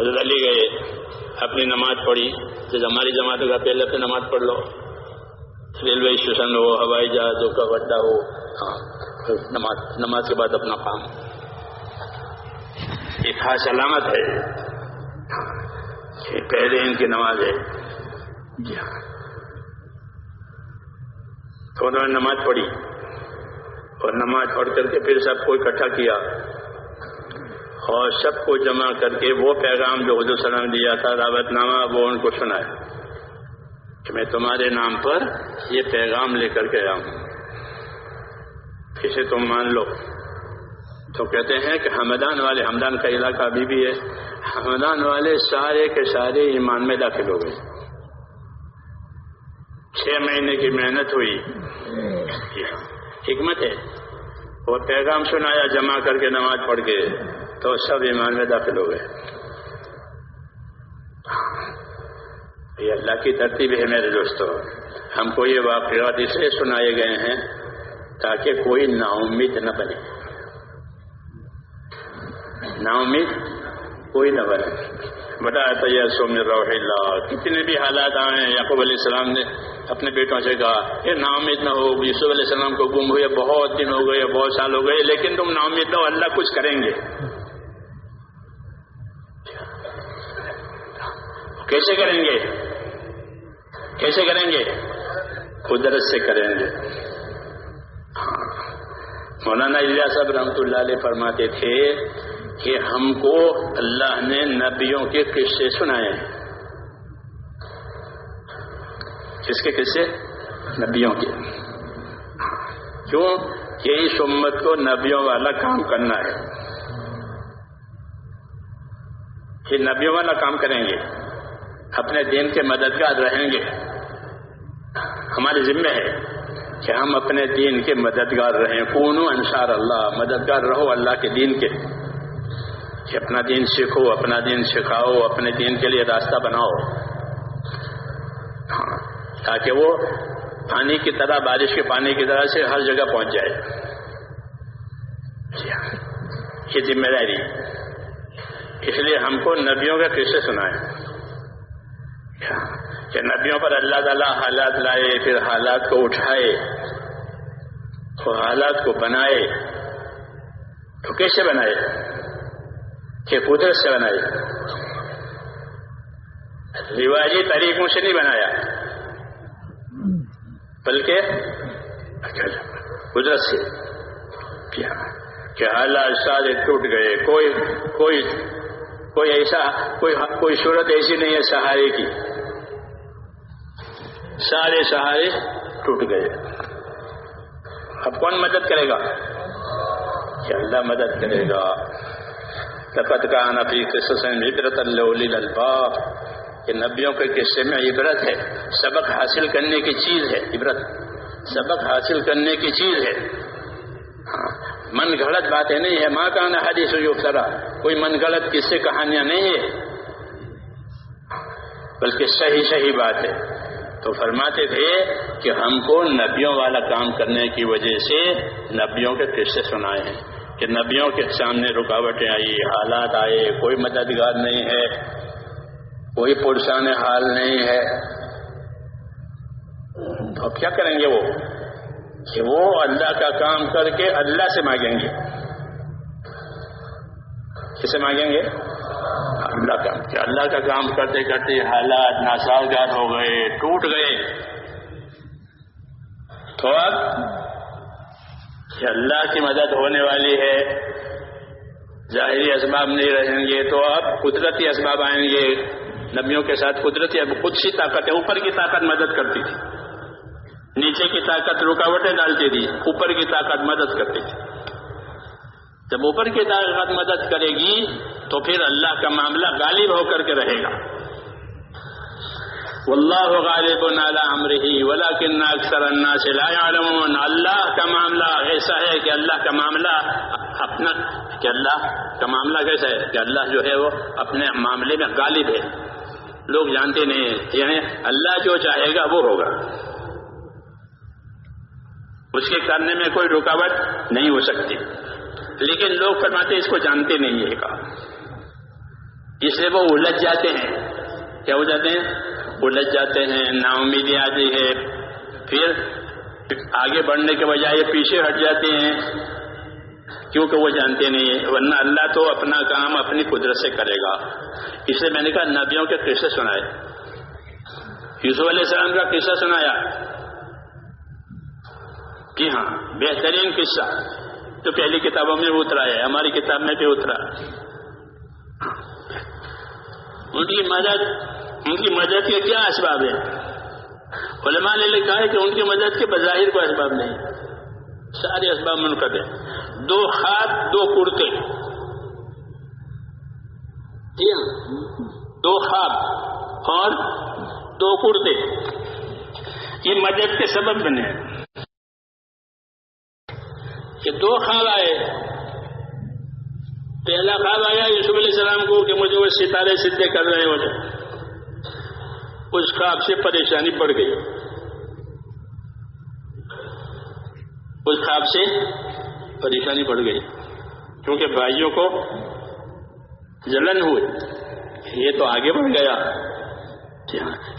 حضرت علی گئے، اپنی نماز پڑھی۔ جیسے ہماری جماعت کا پہلے اپنی نماز پڑھ لو۔ ریلوے اسٹیشن ہو، ہوائی جہازوں کا گڈھا ہو ہاں نماز نماز کے بعد اپنا کام۔ ایک خاص علامت ہے کہ پہلے ان کی نماز ہے۔ جی ہاں۔ تو انہوں نے نماز پڑھی اور نماز پڑھ کر کے پھر سب کو اکٹھا کیا۔ اور سب کو جمع کر کے وہ پیغام جو حضور صلی اللہ علیہ وسلم دیا تھا دعوت نامہ وہ ان کو سنایا کہ میں تمہارے نام پر یہ پیغام لے کر کے آؤں کسی تم مان لو۔ تو کہتے ہیں کہ ہمدان والے ہمدان کا علاقہ ابھی بھی ہے۔ ہمدان والے سارے کے سارے ایمان میں داخل ہو گئے۔ چھ مہینے کی محنت ہوئی۔ حکمت ہے۔ وہ پیغام سنایا، جمع کر کے نماز پڑھ کے۔ تو سب ایمان میں داخل ہو گئے۔ یہ اللہ کی ترتیب ہے میرے دوستوں ہم کو یہ واقعات اس لیے سنائے گئے ہیں تاکہ کوئی نا امید نہ بنے۔ نا امید کوئی نہ بنے۔ بتایا تیار سوم روح اللہ، کتنے بھی حالات آئے ہیں، یعقوب علیہ السلام نے اپنے بیٹوں سے کہا کہ نا امید نہ ہو، یوسف علیہ السلام کو گم ہوئے، بہت دن ہو گئے، بہت سال ہو گئے، لیکن تم نا امید نہ ہو، اللہ کچھ کریں گے۔ کیسے کریں گے؟ کیسے کریں گے؟ قدرت سے کریں گے۔ ہاں۔ مولانا الیاس صاحب رحمۃ اللہ علیہ فرماتے تھے کہ ہم کو اللہ نے نبیوں کے قصے سنائے کس کے قصے؟ نبیوں کے۔ ہاں۔ کیوں؟ کہ اس امت کو نبیوں والا کام کرنا ہے۔ یہ نبیوں والا کام کریں گے۔ اپنے دین کے مددگار رہیں گے۔ ہمارے ذمہ ہے کہ ہم اپنے دین کے مددگار رہیں۔ کونو انصار اللہ مددگار رہو اللہ کے دین کے۔ کہ اپنا دین سیکھو، اپنا دین سکھاؤ، اپنے دین کے لیے راستہ بناؤ۔ ہاں تاکہ وہ پانی کی طرح، بارش کے پانی کی طرح سے ہر جگہ پہنچ جائے۔ جی ہاں، یہ ذمہ داری۔ اس لیے ہم کو نبیوں کا قصے سنائے کہ نبیوں پر اللہ تعالیٰ حالات لائے، پھر حالات کو اٹھائے وہ حالات کو بنائے، تو کیسے بنائے؟ کہ قدرت سے بنائے۔ رواجی طریقوں سے نہیں بنایا۔ بلکہ اچھا، قدرت سے کیا؟ کہ حالات سارے ٹوٹ گئے، کوئی کوئی کوئی ایسا، کوئی کوئی صورت ایسی نہیں ہے سہارے کی۔ سارے سہارے ٹوٹ گئے۔ اب کون مدد کرے گا؟ کہ اللہ مدد کرے گا۔ لقد كان في قصص عبرة لأولي الألباب۔ کہ نبیوں کے قصے میں عبرت ہے۔ سبق حاصل کرنے کی چیز ہے عبرت۔ سبق حاصل کرنے کی چیز ہے۔ ہاں، من گھڑت باتیں نہیں ہے۔ ماں کا نا حدیث یفترا کوئی من گھڑت قصے، کہانیاں نہیں ہے۔ بلکہ صحیح صحیح بات ہے۔ تو فرماتے تھے کہ ہم کو نبیوں والا کام کرنے کی وجہ سے نبیوں کے قصے سنائے ہیں، کہ نبیوں کے سامنے رکاوٹیں آئی، حالات آئے، کوئی مددگار نہیں ہے، کوئی پرسان حال نہیں ہے۔ تو اب کیا کریں گے وہ؟ کہ وہ اللہ کا کام کر کے اللہ سے مانگیں گے۔ کسے مانگیں گے؟ اللہ کا کہ اللہ کا کام کرتے کرتے حالات ناسازگار ہو گئے، ٹوٹ گئے۔ تو اب کہ اللہ کی مدد ہونے والی ہے، ظاہری اسباب نہیں رہیں گے، تو اب قدرتی اسباب آئیں گے۔ نبیوں کے ساتھ قدرتی، اب خود سی طاقت ہے، اوپر کی طاقت مدد کرتی تھی۔ نیچے کی طاقت رکاوٹیں ڈالتی تھی، اوپر کی طاقت مدد کرتی تھی۔ جب اوپر کی طاقت مدد کرے گی، تو پھر اللہ کا معاملہ غالب ہو کر کے رہے گا۔ واللہ غالب على امره ولكن اکثر الناس لا يعلمون اللہ کا معاملہ ایسا ہے کہ اللہ کا معاملہ اپنا، کہ اللہ کا معاملہ کیسا ہے؟ کہ اللہ جو ہے وہ اپنے معاملے میں غالب ہے۔ لوگ جانتے نہیں یعنی اللہ جو چاہے گا وہ ہوگا۔ اس کے کرنے میں کوئی رکاوٹ نہیں ہو سکتی۔ لیکن لوگ فرماتے اس کو جانتے نہیں ہے کا اس لیے وہ الجھ جاتے ہیں۔ کیا ہو جاتے ہیں؟ الجھ جاتے ہیں نا امیدی آتی ہے پھر آگے بڑھنے کے بجائے پیچھے ہٹ جاتے ہیں۔ کیونکہ وہ جانتے نہیں ہیں، ورنہ اللہ تو اپنا کام اپنی قدرت سے کرے گا۔ اس لیے میں نے کہا نبیوں کے قصے سنائے۔ یوسف علیہ السلام کا قصہ سنایا۔ جی ہاں بہترین قصہ۔ تو پہلی کتابوں میں اترا ہے، ہماری کتاب میں بھی اترا۔ ان کی مدد، ان کی مدد کے کیا اسباب ہیں؟ علماء نے لکھا ہے کہ ان کی مدد کے بظاہر کو اسباب نہیں۔ سارے اسباب منقطع دو ہاتھ دو کرتے دو خواب اور دو کرتے یہ مدد کے سبب بنے کہ دو خواب آئے۔ پہلا خواب آیا یوسف علیہ السلام کو کہ مجھے وہ ستارے سدھے کر رہے ہو اس خواب سے پریشانی پڑ گئی۔ اس خواب سے پریشانی پڑ گئی۔ کیونکہ بھائیوں کو جلن ہوئی یہ تو آگے بڑھ گیا۔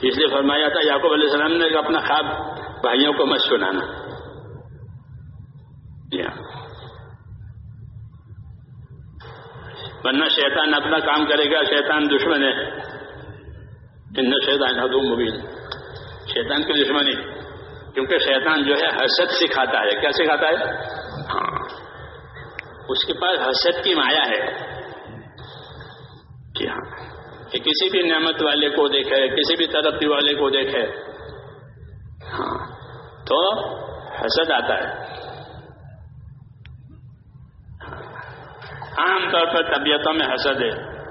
اس لیے فرمایا تھا، یعقوب علیہ السلام نے اپنا خواب بھائیوں کو مت سنانا۔ ورنہ شیطان اپنا کام کرے گا، شیطان دشمن ہے۔ ان شیطان حدوم مبین۔ شیطان کی دشمنی۔ کیونکہ شیطان جو ہے، حسد سکھاتا ہے۔ کیا سکھاتا ہے؟ ہاں۔ اس کے پاس حسد کی مایا ہے۔ جی ہاں۔ کہ کسی بھی نعمت والے کو دیکھے، کسی بھی ترقی والے کو دیکھے۔ ہاں۔ تو حسد آتا ہے۔ عام طور پر طبیعتوں میں حسد ہے۔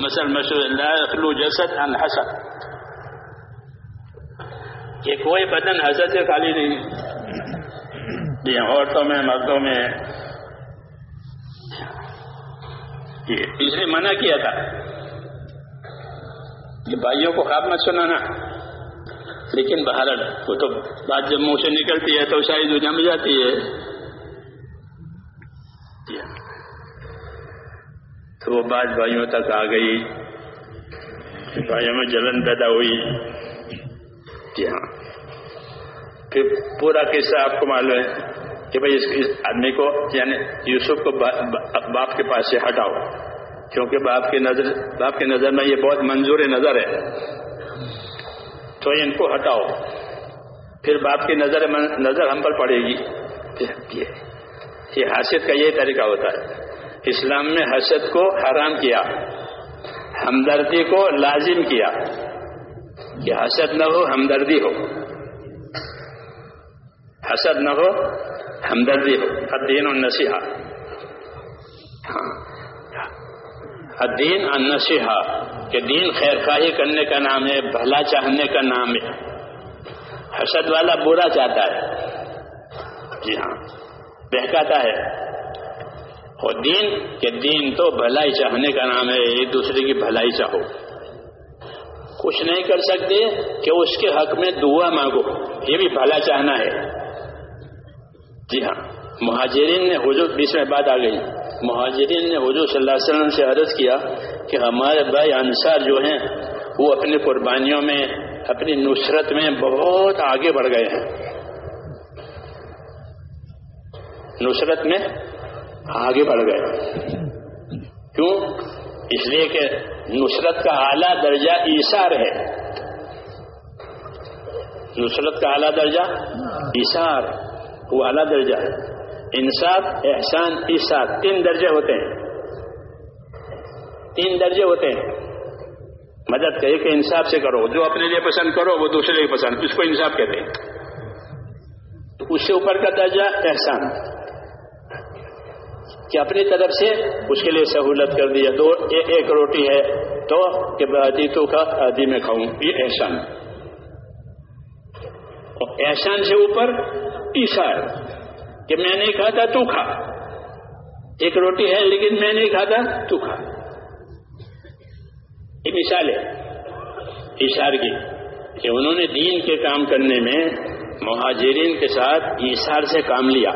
مثلا مشہور اللہ جسد ان حسد۔ یہ کوئی بدن حسد سے خالی نہیں عورتوں میں، مردوں میں۔ اس نے منع کیا تھا۔ کہ بھائیوں کو خواب مت سنانا۔ لیکن باہر وہ تو بات جب منہ سے نکلتی ہے تو شاید دنیا میں جاتی ہے۔ تو وہ بات بھائیوں تک آ گئی۔ بھائیوں میں جلن پیدا ہوئی۔ جی ہاں۔ پھر پورا قصہ آپ کو معلوم ہے کہ بھائی اس آدمی کو یعنی یوسف کو باپ کے پاس سے ہٹاؤ۔ کیونکہ باپ کی نظر باپ کی نظر میں یہ بہت منظور نظر ہے۔ تو ان کو ہٹاؤ۔ پھر باپ کی نظر نظر ہم پر پڑے گی۔ یہ حاصل کا یہ طریقہ ہوتا ہے۔ اسلام میں حسد کو حرام کیا، ہمدردی کو لازم کیا۔ کہ حسد نہ ہو، ہمدردی ہو۔ حسد نہ ہو، ہمدردی ہو۔ الدین النصیحہ ہاں۔ الدین النصیحہ کہ دین خیر خواہی کرنے کا نام ہے، بھلا چاہنے کا نام ہے۔ حسد والا برا چاہتا ہے۔ جی ہاں۔ بہکاتا ہے۔ اور دین کہ دین تو بھلائی چاہنے کا نام ہے، ایک دوسرے کی بھلائی چاہو۔ کچھ نہیں کر سکتے کہ اس کے حق میں دعا مانگو، یہ بھی بھلا چاہنا ہے۔ جی ہاں مہاجرین نے حضور، بیس میں بات آ گئی۔ مہاجرین نے حضور صلی اللہ علیہ وسلم سے عرض کیا کہ ہمارے بھائی انصار جو ہیں، وہ اپنی قربانیوں میں، اپنی نصرت میں بہت آگے بڑھ گئے ہیں۔ نصرت میں آگے بڑھ گئے۔ کیوں؟ اس لیے کہ نصرت کا اعلیٰ درجہ ایسار ہے نصرت کا اعلیٰ درجہ ایسار وہ اعلیٰ درجہ ہے۔ انصاف، احسان ایسار تین درجے ہوتے ہیں۔ تین درجے ہوتے ہیں۔ مدد کرے کہ انصاف سے کرو۔ جو اپنے لیے پسند کرو، وہ دوسرے لیے پسند۔ اس کو انصاف کہتے ہیں۔ تو اس سے اوپر کا درجہ احسان۔ کہ اپنی طرف سے اس کے لیے سہولت کر دیا دو، ایک روٹی ہے۔ تو کہ تو کا آدھی میں کھاؤں۔ یہ احسان۔ احسان سے اوپر ایسار کہ میں نہیں کھاتا تو کھا۔ ایک روٹی ہے لیکن میں نہیں کھاتا تو کھا۔ یہ مثال ہے۔ اشار کی کہ انہوں نے دین کے کام کرنے میں مہاجرین کے ساتھ ایسار سے کام لیا۔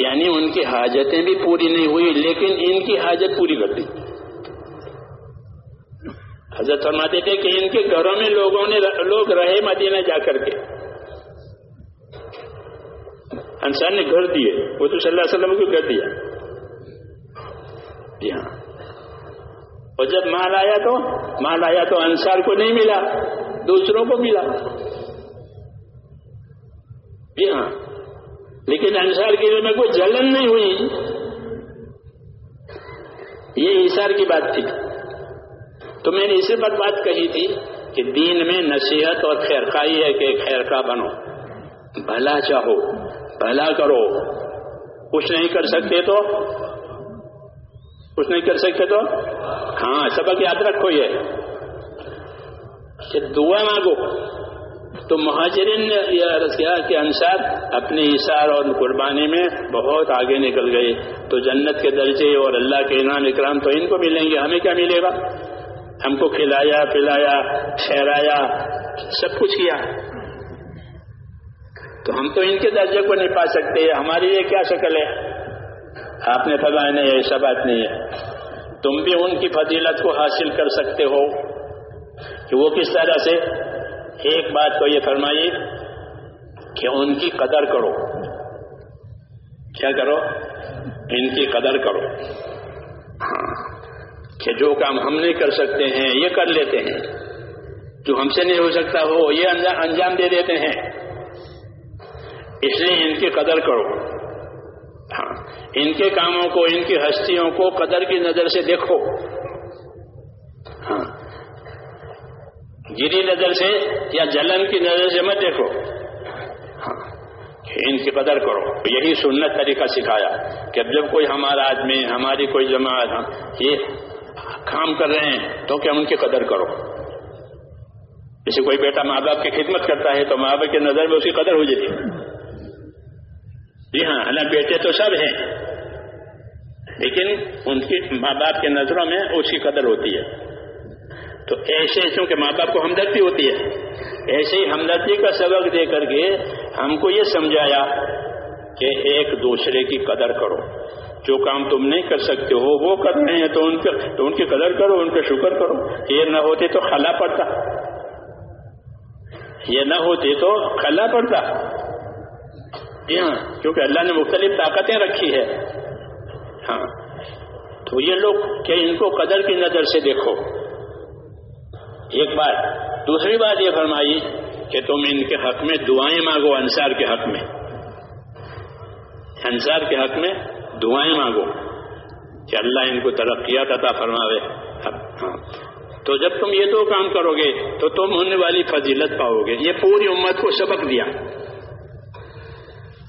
یعنی ان کی حاجتیں بھی پوری نہیں ہوئی، لیکن ان کی حاجت پوری کر دی۔ حضرت فرماتے تھے کہ ان کے گھروں میں لوگوں نے لوگ رہے مدینہ جا کر کے۔ انسان نے گھر دیے، وہ تو صلی اللہ علیہ وسلم کو گھر دیا۔ جی ہاں۔ اور جب مال آیا تو، مال آیا تو انصار کو نہیں ملا، دوسروں کو ملا۔ جی ہاں۔ لیکن انصار کے لیے میں کوئی جلن نہیں ہوئی۔ یہ اشار کی بات تھی۔ تو میں نے اسی پر بات کہی تھی کہ دین میں نصیحت اور خیرخائی ہے کہ خیر کا بنو۔ بھلا چاہو، بھلا کرو۔ کچھ نہیں کر سکتے تو؟ کچھ نہیں کر سکتے تو؟ ہاں سبق یاد رکھو یہ کہ دعا مانگو۔ تو مہاجرین نے یہ عرض کیا کہ انصار اپنے اشار اور قربانی میں بہت آگے نکل گئے۔ تو جنت کے درجے اور اللہ کے انعام اکرام تو ان کو ملیں گے، ہمیں کیا ملے گا؟ ہم کو کھلایا، پلایا، ٹھہرایا، سب کچھ کیا۔ تو ہم تو ان کے درجے کو نہیں پا سکتے ہماری یہ کیا شکل ہے؟ آپ نے فرمایا، نہیں، ایسا بات نہیں ہے۔ تم بھی ان کی فضیلت کو حاصل کر سکتے ہو کہ وہ کس طرح سے ایک بات کو یہ فرمائی کہ ان کی قدر کرو۔ کیا کرو؟ ان کی قدر کرو۔ ہاں کہ جو کام ہم نہیں کر سکتے ہیں، یہ کر لیتے ہیں۔ جو ہم سے نہیں ہو سکتا ہو یہ انجام دے دیتے ہیں۔ اس لیے ان کی قدر کرو۔ ہاں ان کے کاموں کو، ان کی ہستیوں کو قدر کی نظر سے دیکھو۔ گری نظر سے یا جلن کی نظر سے مت دیکھو۔ ہاں۔ ان کی قدر کرو۔ یہی سنت طریقہ سکھایا کہ جب کوئی ہمارا آدمی ہماری کوئی جماعت یہ کام کر رہے ہیں تو کیا ان کی قدر کرو؟ جیسے کوئی بیٹا ماں باپ کی خدمت کرتا ہے تو ماں باپ کی نظر میں اس کی قدر ہو جاتی ہے۔ جی ہاں اللہ بیٹے تو سب ہیں لیکن ان کی ماں باپ کے نظروں میں اس کی قدر ہوتی ہے۔ تو ایسے چونکہ ماں باپ کو ہمدردی ہوتی ہے، ایسے ہی ہمدردی کا سبق دے کر کے ہم کو یہ سمجھایا کہ ایک دوسرے کی قدر کرو۔ جو کام تم نہیں کر سکتے ہو، وہ کر رہے ہیں تو ان تو ان کی قدر کرو، ان کا شکر کرو۔ یہ نہ ہوتے تو خلا پڑتا۔ یہ نہ ہوتے تو خلا پڑتا۔ جی ہاں کیونکہ اللہ نے مختلف طاقتیں رکھی ہے ہاں تو یہ لوگ کہ ان کو قدر کی نظر سے دیکھو۔ ایک بات، دوسری بات یہ فرمائی کہ تم ان کے حق میں دعائیں مانگو، انصار کے حق میں۔ انصار کے حق میں دعائیں مانگو کہ اللہ ان کو ترقیات عطا فرماوے۔ تو جب تم یہ دو کام کرو گے، تو تم ہونے والی فضیلت پاؤ گے۔ یہ پوری امت کو سبق دیا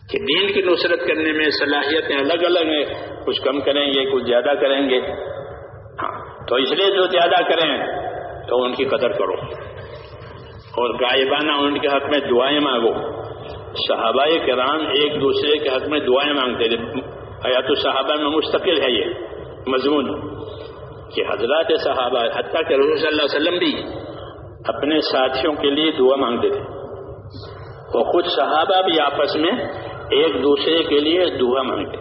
کہ دین کی نصرت کرنے میں صلاحیتیں الگ الگ ہیں، کچھ کم کریں گے، کچھ زیادہ کریں گے۔ ہاں تو اس لیے جو زیادہ کریں تو ان کی قدر کرو۔ اور غائبانہ ان کے حق میں دعائیں مانگو۔ صحابہ کرام ایک دوسرے کے حق میں دعائیں مانگتے تھے۔ حیات صحابہ میں مستقل ہے یہ، مضمون۔ کہ حضرات صحابہ، حتیٰ کہ رسول صلی اللہ علیہ وسلم بھی اپنے ساتھیوں کے لیے دعا مانگتے تھے۔ اور کچھ صحابہ بھی آپس میں ایک دوسرے کے لیے دعا مانگتے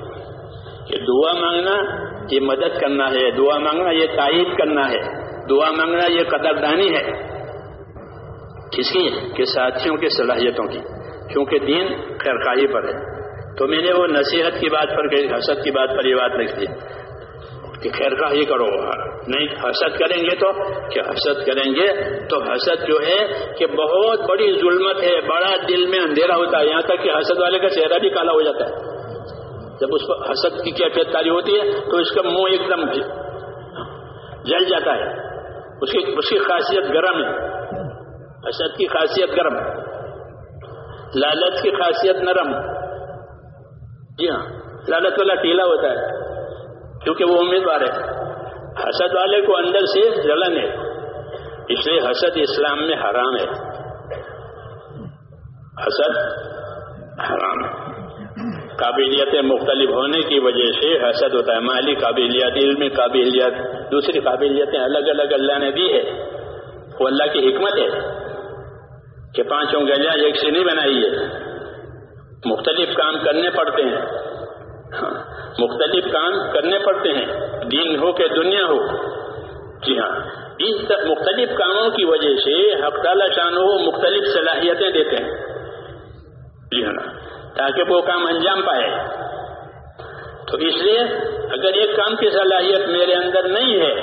کہ دعا مانگنا یہ مدد کرنا ہے، دعا مانگنا یہ تائید کرنا ہے۔ دعا مانگنا یہ قدردانی ہے۔ کس کی؟ کہ ساتھیوں کی؟ صلاحیتوں کی۔ کیونکہ دین خیرخواہی پر ہے۔ تو میں نے وہ نصیحت کی بات پر حسد کی بات پر یہ بات لکھ دی۔ کہ خیر کا ہی کرو۔ نہیں، حسد کریں گے تو، کہ حسد کریں گے تو حسد جو ہے کہ بہت بڑی ظلمت ہے۔ بڑا دل میں اندھیرا ہوتا ہے۔ یہاں تک کہ حسد والے کا چہرہ بھی کالا ہو جاتا ہے۔ جب اس کو حسد کی کیفیت تاری ہوتی ہے تو اس کا منہ ایک دم جل جاتا ہے۔ اس کی اس کی خاصیت گرم ہے۔ حسد کی خاصیت گرم۔ لالچ کی خاصیت نرم۔ جی ہاں۔ لالچ والا ٹیلا ہوتا ہے۔ کیونکہ وہ امیدوار ہے۔ حسد والے کو اندر سے جلن ہے۔ اس لیے حسد اسلام میں حرام ہے۔ حسد حرام ہے۔ قابلیتیں مختلف ہونے کی وجہ سے حسد ہوتا ہے مالی قابلیت علمی قابلیت، دوسری قابلیتیں الگ الگ اللہ نے دی ہے۔ وہ اللہ کی حکمت ہے کہ پانچوں گلیاں ایک سے نہیں بنائی ہے۔ مختلف کام کرنے پڑتے ہیں۔ ہاں مختلف کام کرنے پڑتے ہیں۔ دین ہو کہ دنیا ہو۔ جی ہاں ان مختلف کاموں کی وجہ سے حق تعالی شان ہو، مختلف صلاحیتیں دیتے ہیں۔ جی ہاں۔ تاکہ وہ کام انجام پائے۔ تو اس لیے اگر ایک کام کی صلاحیت میرے اندر نہیں ہے،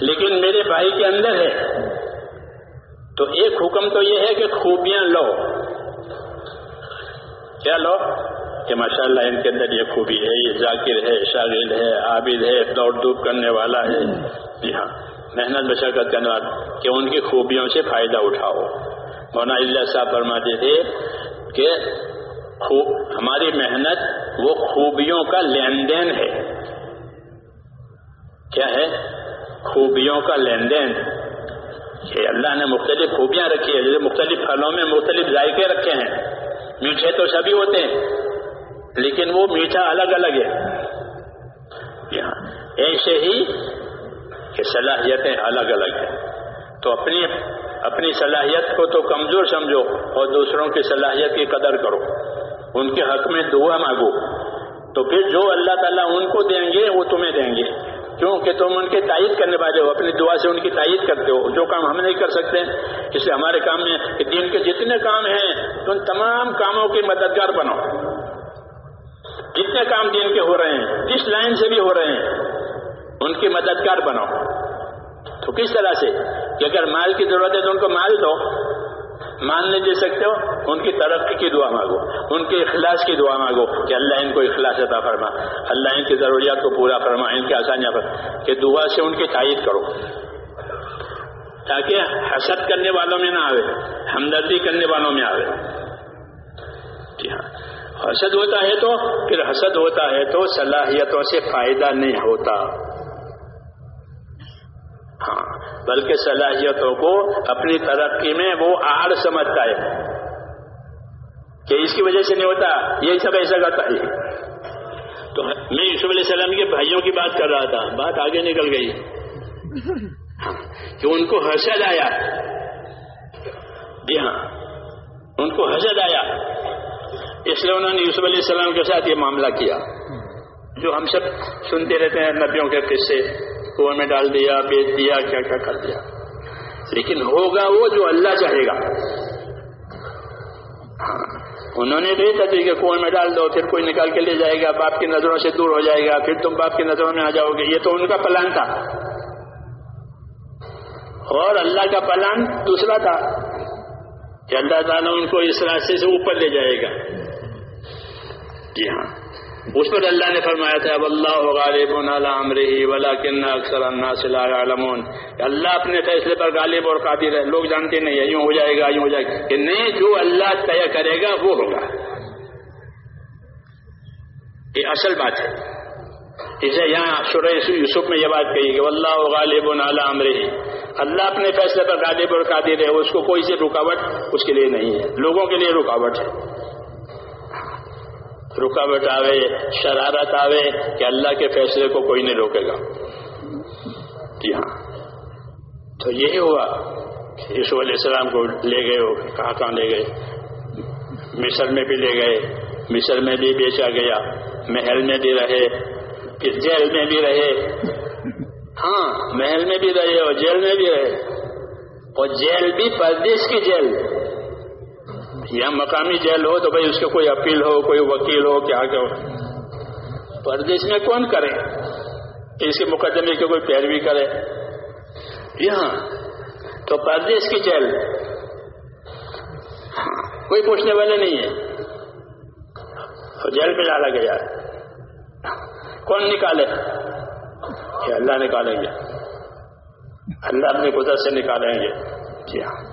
لیکن میرے بھائی کے اندر ہے، تو ایک حکم تو یہ ہے کہ خوبیاں لو۔ کیا لو؟ کہ ماشاء اللہ ان کے اندر یہ خوبی ہے، یہ ذاکر ہے شاغل ہے، عابد ہے، دوڑ دھوپ کرنے والا ہے۔ جی ہاں محنت مشقت کرنے والا، کہ ان کی خوبیوں سے فائدہ اٹھاؤ۔ مونا اللہ صاحب فرماتے تھے کہ ہماری محنت وہ خوبیوں کا لین دین ہے۔ کیا ہے؟ خوبیوں کا لین دین کہ اللہ نے مختلف خوبیاں رکھی ہیں، جیسے مختلف پھلوں میں مختلف ذائقے رکھے ہیں۔ میٹھے تو سبھی ہوتے ہیں، لیکن وہ میٹھا الگ الگ ہے۔ ایسے ہی کہ صلاحیتیں الگ الگ ہیں۔ تو اپنی اپنی صلاحیت کو تو کمزور سمجھو اور دوسروں کی صلاحیت کی قدر کرو۔ ان کے حق میں دعا مانگو۔ تو پھر جو اللہ تعالیٰ ان کو دیں گے، وہ تمہیں دیں گے۔ کیوں کہ تم ان کی تائید کرنے والے ہو، اپنی دعا سے ان کی تائید کرتے ہو۔ جو کام ہم نہیں کر سکتے، اس لیے ہمارے کام میں دین کے جتنے کام ہیں ان تمام کاموں کی مددگار بنو۔ جتنے کام دین کے ہو رہے ہیں، جس لائن سے بھی ہو رہے ہیں، ان کی مددگار بنو۔ تو کس طرح سے؟ کہ اگر مال کی ضرورت ہے تو ان کو مال دو۔ مان دے سکتے ہو، ان کی ترقی کی دعا مانگو، ان کے اخلاص کی دعا مانگو کہ اللہ ان کو اخلاص عطا فرما، اللہ ان کی ضروریات کو پورا فرما، ان کی آسانیاں فرما کہ دعا سے ان کی تائید کرو۔ تاکہ حسد کرنے والوں میں نہ آئے ہمدردی کرنے والوں میں آئے جی ہاں۔ حسد ہوتا ہے تو، پھر حسد ہوتا ہے تو صلاحیتوں سے فائدہ نہیں ہوتا۔ ہاں بلکہ صلاحیتوں کو اپنی ترقی میں وہ آڑ سمجھتا ہے۔ کہ اس کی وجہ سے نہیں ہوتا یہی سب ایسا کرتا ہے۔ تو میں یوسف علیہ السلام کے بھائیوں کی بات کر رہا تھا، بات آگے نکل گئی۔ ہاں، کہ ان کو حسد آیا۔ جی ہاں ان کو حسد آیا۔ اس لیے انہوں نے یوسف علیہ السلام کے ساتھ یہ معاملہ کیا۔ جو ہم سب سنتے رہتے ہیں نبیوں کے قصے۔ کنویں میں ڈال دیا، بیچ دیا، کیا کیا کر دیا۔ لیکن ہوگا وہ جو اللہ چاہے گا۔ انہوں نے بھی تھا جی کہ کنویں میں ڈال دو، پھر کوئی نکال کے لے جائے گا، باپ کی نظروں سے دور ہو جائے گا، پھر تم باپ کی نظروں میں آ جاؤ گے۔ یہ تو ان کا پلان تھا۔ اور اللہ کا پلان دوسرا تھا کہ اللہ تعالیٰ ان کو اس راستے سے اوپر لے جائے گا۔ جی ہاں۔ اس پر اللہ نے فرمایا تھا اللہ غالب عمرہ ولیکن اکثر الناس لا يعلمون اللہ اپنے فیصلے پر غالب اور قادر ہے، لوگ جانتے نہیں ہیں، یوں ہو جائے گا، یوں ہو جائے گا، کہ نہیں، جو اللہ طے کرے گا وہ ہوگا۔ یہ اصل بات ہے۔ اسے یہاں سورہ یوسف میں یہ بات کہی کہ اللہ غالب علی امرہ اللہ اپنے فیصلے پر غالب اور قادر ہے، اس کو کوئی سے رکاوٹ اس کے لیے نہیں ہے، لوگوں کے لیے رکاوٹ ہے۔ رکاوٹ آوے شرارت آوے کہ اللہ کے فیصلے کو کوئی نہیں روکے گا۔ جی ہاں۔ تو یہی ہوا کہ یسو علیہ السلام کو لے گئے، وہ کہاں کہاں لے گئے؟ مصر میں بھی لے گئے، مصر میں بھی بیچا گیا، محل میں بھی رہے، پھر جیل میں بھی رہے۔ ہاں محل میں بھی رہے اور جیل میں بھی رہے۔ اور جیل بھی پردیش کی جیل۔ یا مقامی جیل ہو تو بھائی اس کے کوئی اپیل ہو، کوئی وکیل ہو کیا کہ پردیش میں کون کرے؟ اس کے مقدمے کی کوئی پیروی کرے؟ یہاں تو پردیش کی جیل۔ ہاں، کوئی پوچھنے والے نہیں ہے۔ تو جیل پہ ڈالا گیا۔ کون نکالے؟ کہ اللہ نکالیں گے۔ اللہ اپنی قدرت سے نکالیں گے۔ جی ہاں۔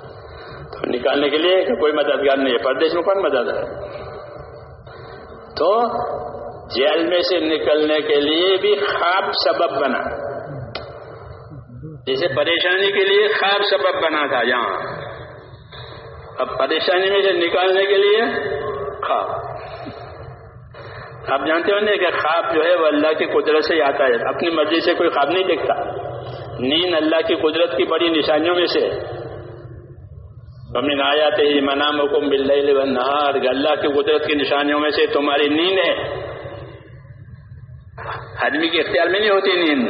نکالنے کے لیے کوئی مددگار نہیں ہے، پردیش میں کون مدد ہے؟ تو جیل میں سے نکلنے کے لیے بھی خواب سبب بنا۔ جیسے پریشانی کے لیے خواب سبب بنا تھا یہاں۔ اب پریشانی میں سے نکالنے کے لیے خواب۔ آپ جانتے ہوں کہ خواب جو ہے وہ اللہ کی قدرت سے آتا ہے۔ اپنی مرضی سے کوئی خواب نہیں دیکھتا۔ نیند اللہ کی قدرت کی بڑی نشانیوں میں سے بمن آیا تھے منام حکم بل نہار اللہ کی قدرت کی نشانیوں میں سے تمہاری نیند ہے۔ آدمی کے اختیار میں نہیں ہوتی نیند۔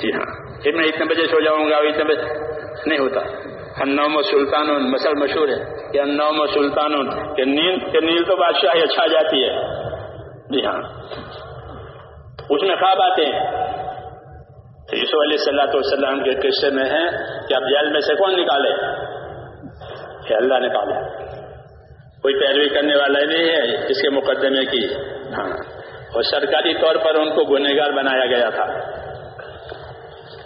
جی ہاں۔ پھر میں اتنے بجے سو جاؤں گا، اتنے بجے۔ نہیں ہوتا۔ انوم و سلطان مسل مشہور ہے کہ انوم و سلطان، کہ نیند کہ نیند تو بادشاہ اچھا جاتی ہے۔ جی ہاں۔ اس میں خواب آتے ہیں۔ یسو علیہ صلاح والسلام کے قصے میں ہے کہ اب جیل میں سے کون نکالے؟ کہ اللہ نکالے کوئی پیروی کرنے والا نہیں ہے، اس کے مقدمے کی۔ ہاں۔ اور سرکاری طور پر ان کو گنہگار بنایا گیا تھا۔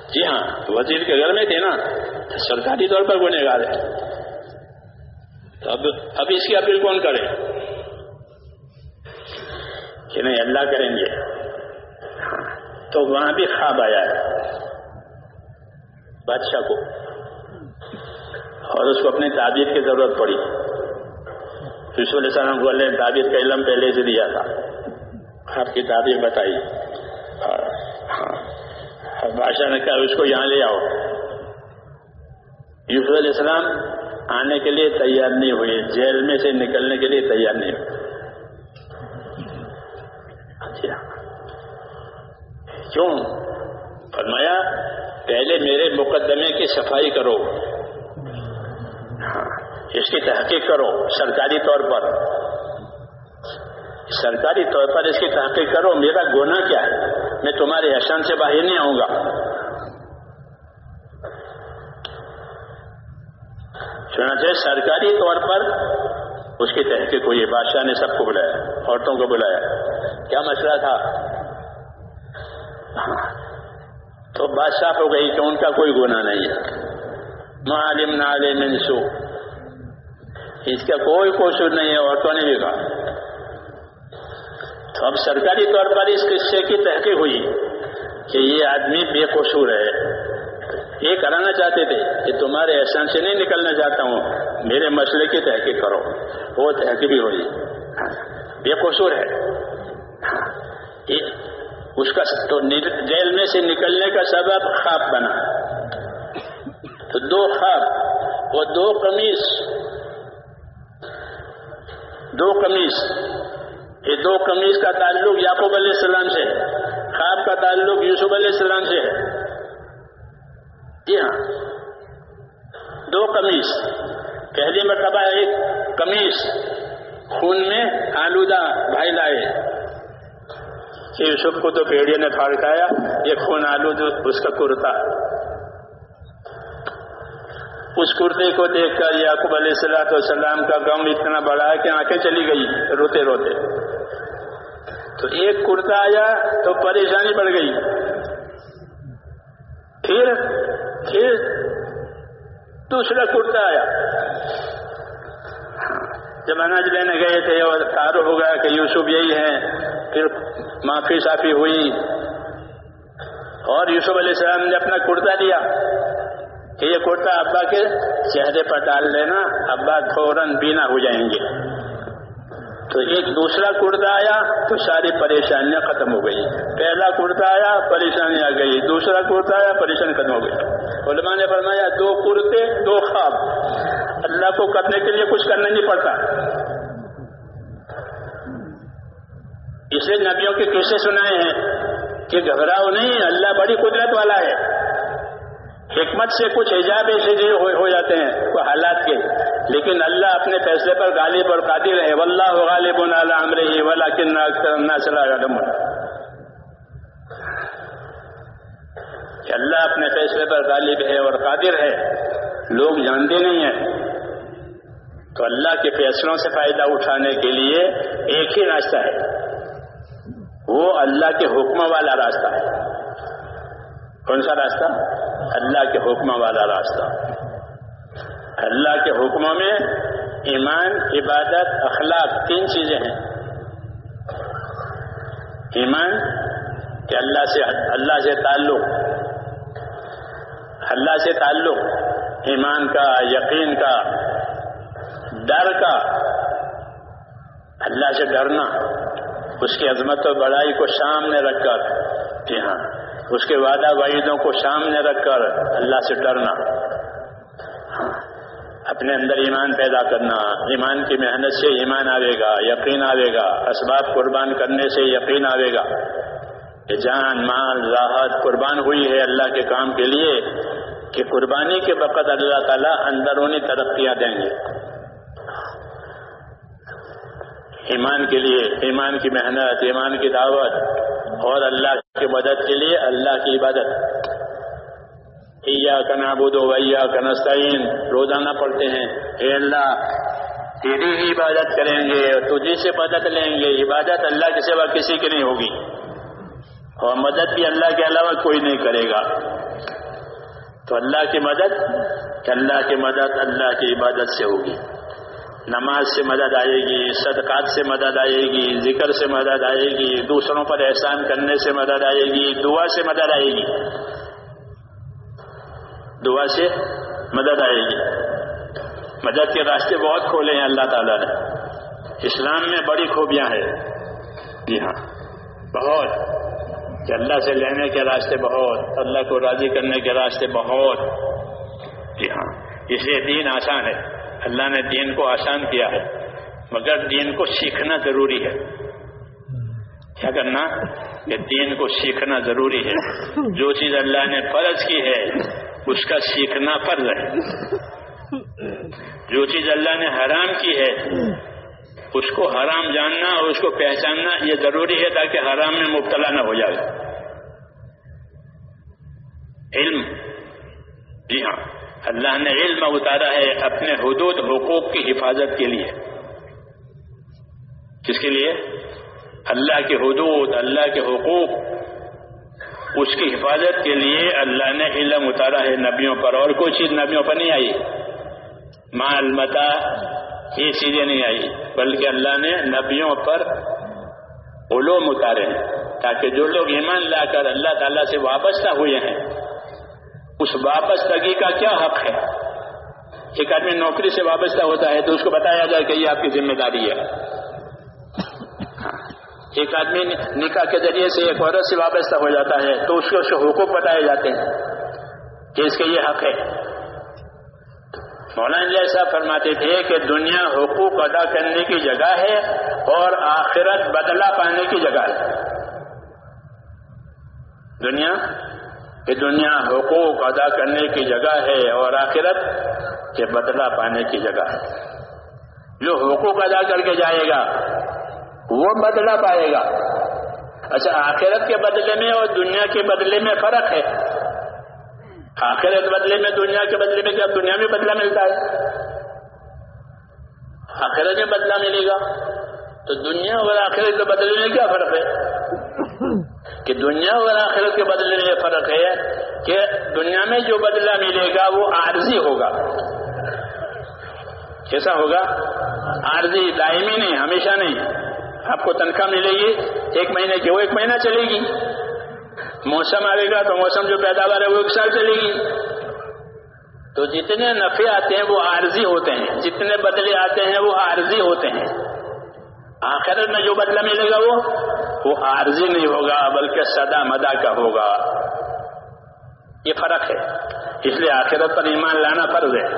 جی ہاں وزیر کے گھر میں تھے نا۔ سرکاری طور پر گنہگار ہے۔ تو اب اب اس کی اپیل کون کرے؟ کہ نہیں، اللہ کریں گے۔ ہاں۔ تو وہاں بھی خواب آیا ہے۔ بادشاہ کو۔ اور اس کو اپنی تعبیر کی ضرورت پڑی۔ یوسف علیہ السلام کو اللہ نے تعبیر کا علم پہلے سے دیا تھا۔ آپ کی تعبیر بتائی۔ ہاں، بادشاہ نے کہا، اس کو یہاں لے آؤ۔ یوسف علیہ السلام آنے کے لیے تیار نہیں ہوئے۔ جیل میں سے نکلنے کے لیے تیار نہیں ہوئے۔ جی ہاں۔ کیوں؟ فرمایا، پہلے میرے مقدمے کی صفائی کرو۔ اس کی تحقیق کرو سرکاری طور پر۔ سرکاری طور پر اس کی تحقیق کرو، میرا گناہ کیا ہے؟ میں تمہارے احسان سے باہر نہیں آؤں گا۔ چنانچہ سرکاری طور پر اس کی تحقیق ہوئی، بادشاہ نے سب کو بلایا، عورتوں کو بلایا۔ کیا مسئلہ تھا؟ تو بادشاہ ہو گئی کہ ان کا کوئی گناہ نہیں ہے۔ معلوم نالے منسو اس کا کوئی قصور نہیں ہے عورتوں نے بھی کہا تو اب سرکاری طور پر اس قصے کی تحقیق ہوئی کہ یہ آدمی بے قصور ہے۔ یہ کرانا چاہتے تھے کہ تمہارے احسان سے نہیں نکلنا چاہتا ہوں۔ میرے مسئلے کی تحقیق کرو۔ وہ تحقیق بھی ہوئی۔ بے قصور ہے۔ اس کا تو جیل میں سے نکلنے کا سبب خواب بنا۔ تو دو خواب وہ دو قمیص۔ دو قمیص، یہ دو قمیص کا تعلق یعقوب علیہ السلام سے خواب کا تعلق یوسف علیہ السلام سے ہے۔ جی ہاں دو قمیص، پہلی مرتبہ ایک قمیص خون میں آلودہ بھائی لائے۔ یوسف کو تو پیڑے نے پھاڑکایا یہ خون آلود اس کا کرتا۔ اس کرتے کو دیکھ کر یعقوب علیہ السلاۃ والسلام کا غم اتنا بڑا ہے کہ آنکھیں چلی گئی روتے روتے۔ تو ایک کرتا آیا تو پریشانی بڑھ گئی۔ پھر پھر دوسرا کرتا آیا۔ جب اناج لینے گئے تھے اور تعارف ہو گیا کہ یوسف یہی ہے پھر معافی صافی ہوئی۔ اور یوسف علیہ السلام نے اپنا کرتا دیا۔ کہ یہ کرتا ابا کے چہرے پر ڈال لینا، ابا فوراً بینا ہو جائیں گے۔ تو ایک دوسرا کرتا آیا، تو ساری پریشانیاں ختم ہو گئی۔ پہلا کرتا آیا پریشانی آ گئی۔ دوسرا کرتا آیا پریشانی ختم ہو گئی۔ علماء نے فرمایا، دو کرتے دو خواب۔ اللہ کو کرنے کے لیے کچھ کرنا نہیں پڑتا۔ اسے نبیوں کے کیسے سنائے ہیں کہ گھبراؤ نہیں، اللہ بڑی قدرت والا ہے۔ حکمت سے کچھ ایجاب ایسے جو ہو جاتے ہیں، وہ حالات کے۔ لیکن اللہ اپنے فیصلے پر غالب اور قادر ہے۔ واللہ غالب علی امرہ اکثر الناس لا کہ اللہ اپنے فیصلے پر غالب ہے اور قادر ہے۔ لوگ جانتے نہیں ہیں۔ تو اللہ کے فیصلوں سے فائدہ اٹھانے کے لیے ایک ہی راستہ ہے۔ وہ اللہ کے حکم والا راستہ ہے۔ کون سا راستہ؟ اللہ کے حکم والا راستہ۔ اللہ کے حکموں میں ایمان، عبادت، اخلاق تین چیزیں ہیں۔ ایمان، کہ اللہ سے اللہ سے تعلق۔ اللہ سے تعلق، ایمان کا، یقین کا۔ ڈر کا۔ اللہ سے ڈرنا۔ اس کی عظمت و بڑائی کو سامنے رکھ کر جی ہاں اس کے وعدہ وعیدوں کو سامنے رکھ کر اللہ سے ڈرنا، اپنے اندر ایمان پیدا کرنا، ایمان کی محنت سے ایمان آئے گا، یقین آئے گا، اسباب قربان کرنے سے یقین آئے گا۔ کہ جان، مال، راحت قربان ہوئی ہے اللہ کے کام کے لیے کہ قربانی کے وقت اللہ تعالیٰ اندرونی ترقیاں دیں گے۔ ایمان کے لیے، ایمان کی محنت، ایمان کی دعوت اور اللہ کی مدد کے لیے اللہ کی عبادت۔ کا نابود ویا کا نسطین روزانہ پڑھتے ہیں۔ اے اللہ، تیری ہی عبادت کریں گے اور تجھے سے مدد لیں گے۔ عبادت اللہ کے سوا کسی کی نہیں ہوگی۔ اور مدد بھی اللہ کے علاوہ کوئی نہیں کرے گا۔ تو اللہ کی مدد، اللہ کی مدد اللہ کی عبادت سے ہوگی۔ نماز سے مدد آئے گی، صدقات سے مدد آئے گی، ذکر سے مدد آئے گی، دوسروں پر احسان کرنے سے مدد آئے گی، دعا سے مدد آئے گی۔ دعا سے مدد آئے گی۔ مدد کے راستے بہت کھولے ہیں اللہ تعالیٰ نے۔ اسلام میں بڑی خوبیاں ہیں۔ جی ہاں۔ بہت۔ کہ اللہ سے لینے کے راستے بہت، اللہ کو راضی کرنے کے راستے بہت۔ جی ہاں۔ اس لیے دین آسان ہے۔ اللہ نے دین کو آسان کیا ہے، مگر دین کو سیکھنا ضروری ہے۔ کیا کرنا؟ کہ دین کو سیکھنا ضروری ہے۔ جو چیز اللہ نے فرض کی ہے، اس کا سیکھنا فرض ہے۔ جو چیز اللہ نے حرام کی ہے، اس کو حرام جاننا اور اس کو پہچاننا یہ ضروری ہے تاکہ حرام میں مبتلا نہ ہو جائے۔ علم۔ جی ہاں۔ اللہ نے علم اتارا ہے اپنے حدود حقوق کی حفاظت کے لیے۔ کس کے لیے؟ اللہ کے حدود، اللہ کے حقوق۔ اس کی حفاظت کے لیے اللہ نے علم اتارا ہے۔ نبیوں پر اور کوئی چیز نبیوں پر نہیں آئی۔ ماں المتا یہ چیزیں نہیں آئی۔ بلکہ اللہ نے نبیوں پر علوم اتارے ہیں۔ تاکہ جو لوگ ایمان لا کر اللہ تعالیٰ سے وابستہ ہوئے ہیں اس وابستگی کا کیا حق ہے؟ ایک آدمی نوکری سے وابستہ ہوتا ہے تو اس کو بتایا جائے کہ یہ آپ کی ذمہ داری ہے۔ ایک آدمی نکاح کے ذریعے سے ایک عورت سے وابستہ ہو جاتا ہے تو اس کے اس کے حقوق بتائے جاتے ہیں کہ اس کا یہ حق ہے۔ مولانا جی صاحب فرماتے تھے کہ دنیا حقوق ادا کرنے کی جگہ ہے اور آخرت بدلہ پانے کی جگہ ہے۔ دنیا کہ دنیا حقوق ادا کرنے کی جگہ ہے اور آخرت کے بدلہ پانے کی جگہ ہے۔ جو حقوق ادا کر کے جائے گا، وہ بدلہ پائے گا۔ اچھا آخرت کے بدلے میں اور دنیا کے بدلے میں فرق ہے۔ آخرت بدلے میں دنیا کے بدلے میں کیا دنیا میں بدلہ ملتا ہے؟ آخرت میں بدلہ ملے گا۔ تو دنیا اور آخرت کے بدلے میں کیا فرق ہے؟ کہ دنیا اور آخرت کے بدلے میں فرق ہے کہ دنیا میں جو بدلہ ملے گا وہ عارضی ہوگا۔ کیسا ہوگا؟ عارضی دائمی نہیں، ہمیشہ نہیں۔ آپ کو تنخواہ ملے گی، ایک مہینے کی، وہ ایک مہینہ چلے گی۔ موسم آئے گا تو موسم جو پیداوار ہے وہ ایک سال چلے گی۔ تو جتنے نفے آتے ہیں وہ عارضی ہوتے ہیں، جتنے بدلے آتے ہیں وہ عارضی ہوتے ہیں۔ آخرت میں جو بدلہ ملے گا وہ؟ وہ عارضی نہیں ہوگا، بلکہ سدا مدا کا ہوگا۔ یہ فرق ہے۔ اس لیے آخرت پر ایمان لانا فرض ہے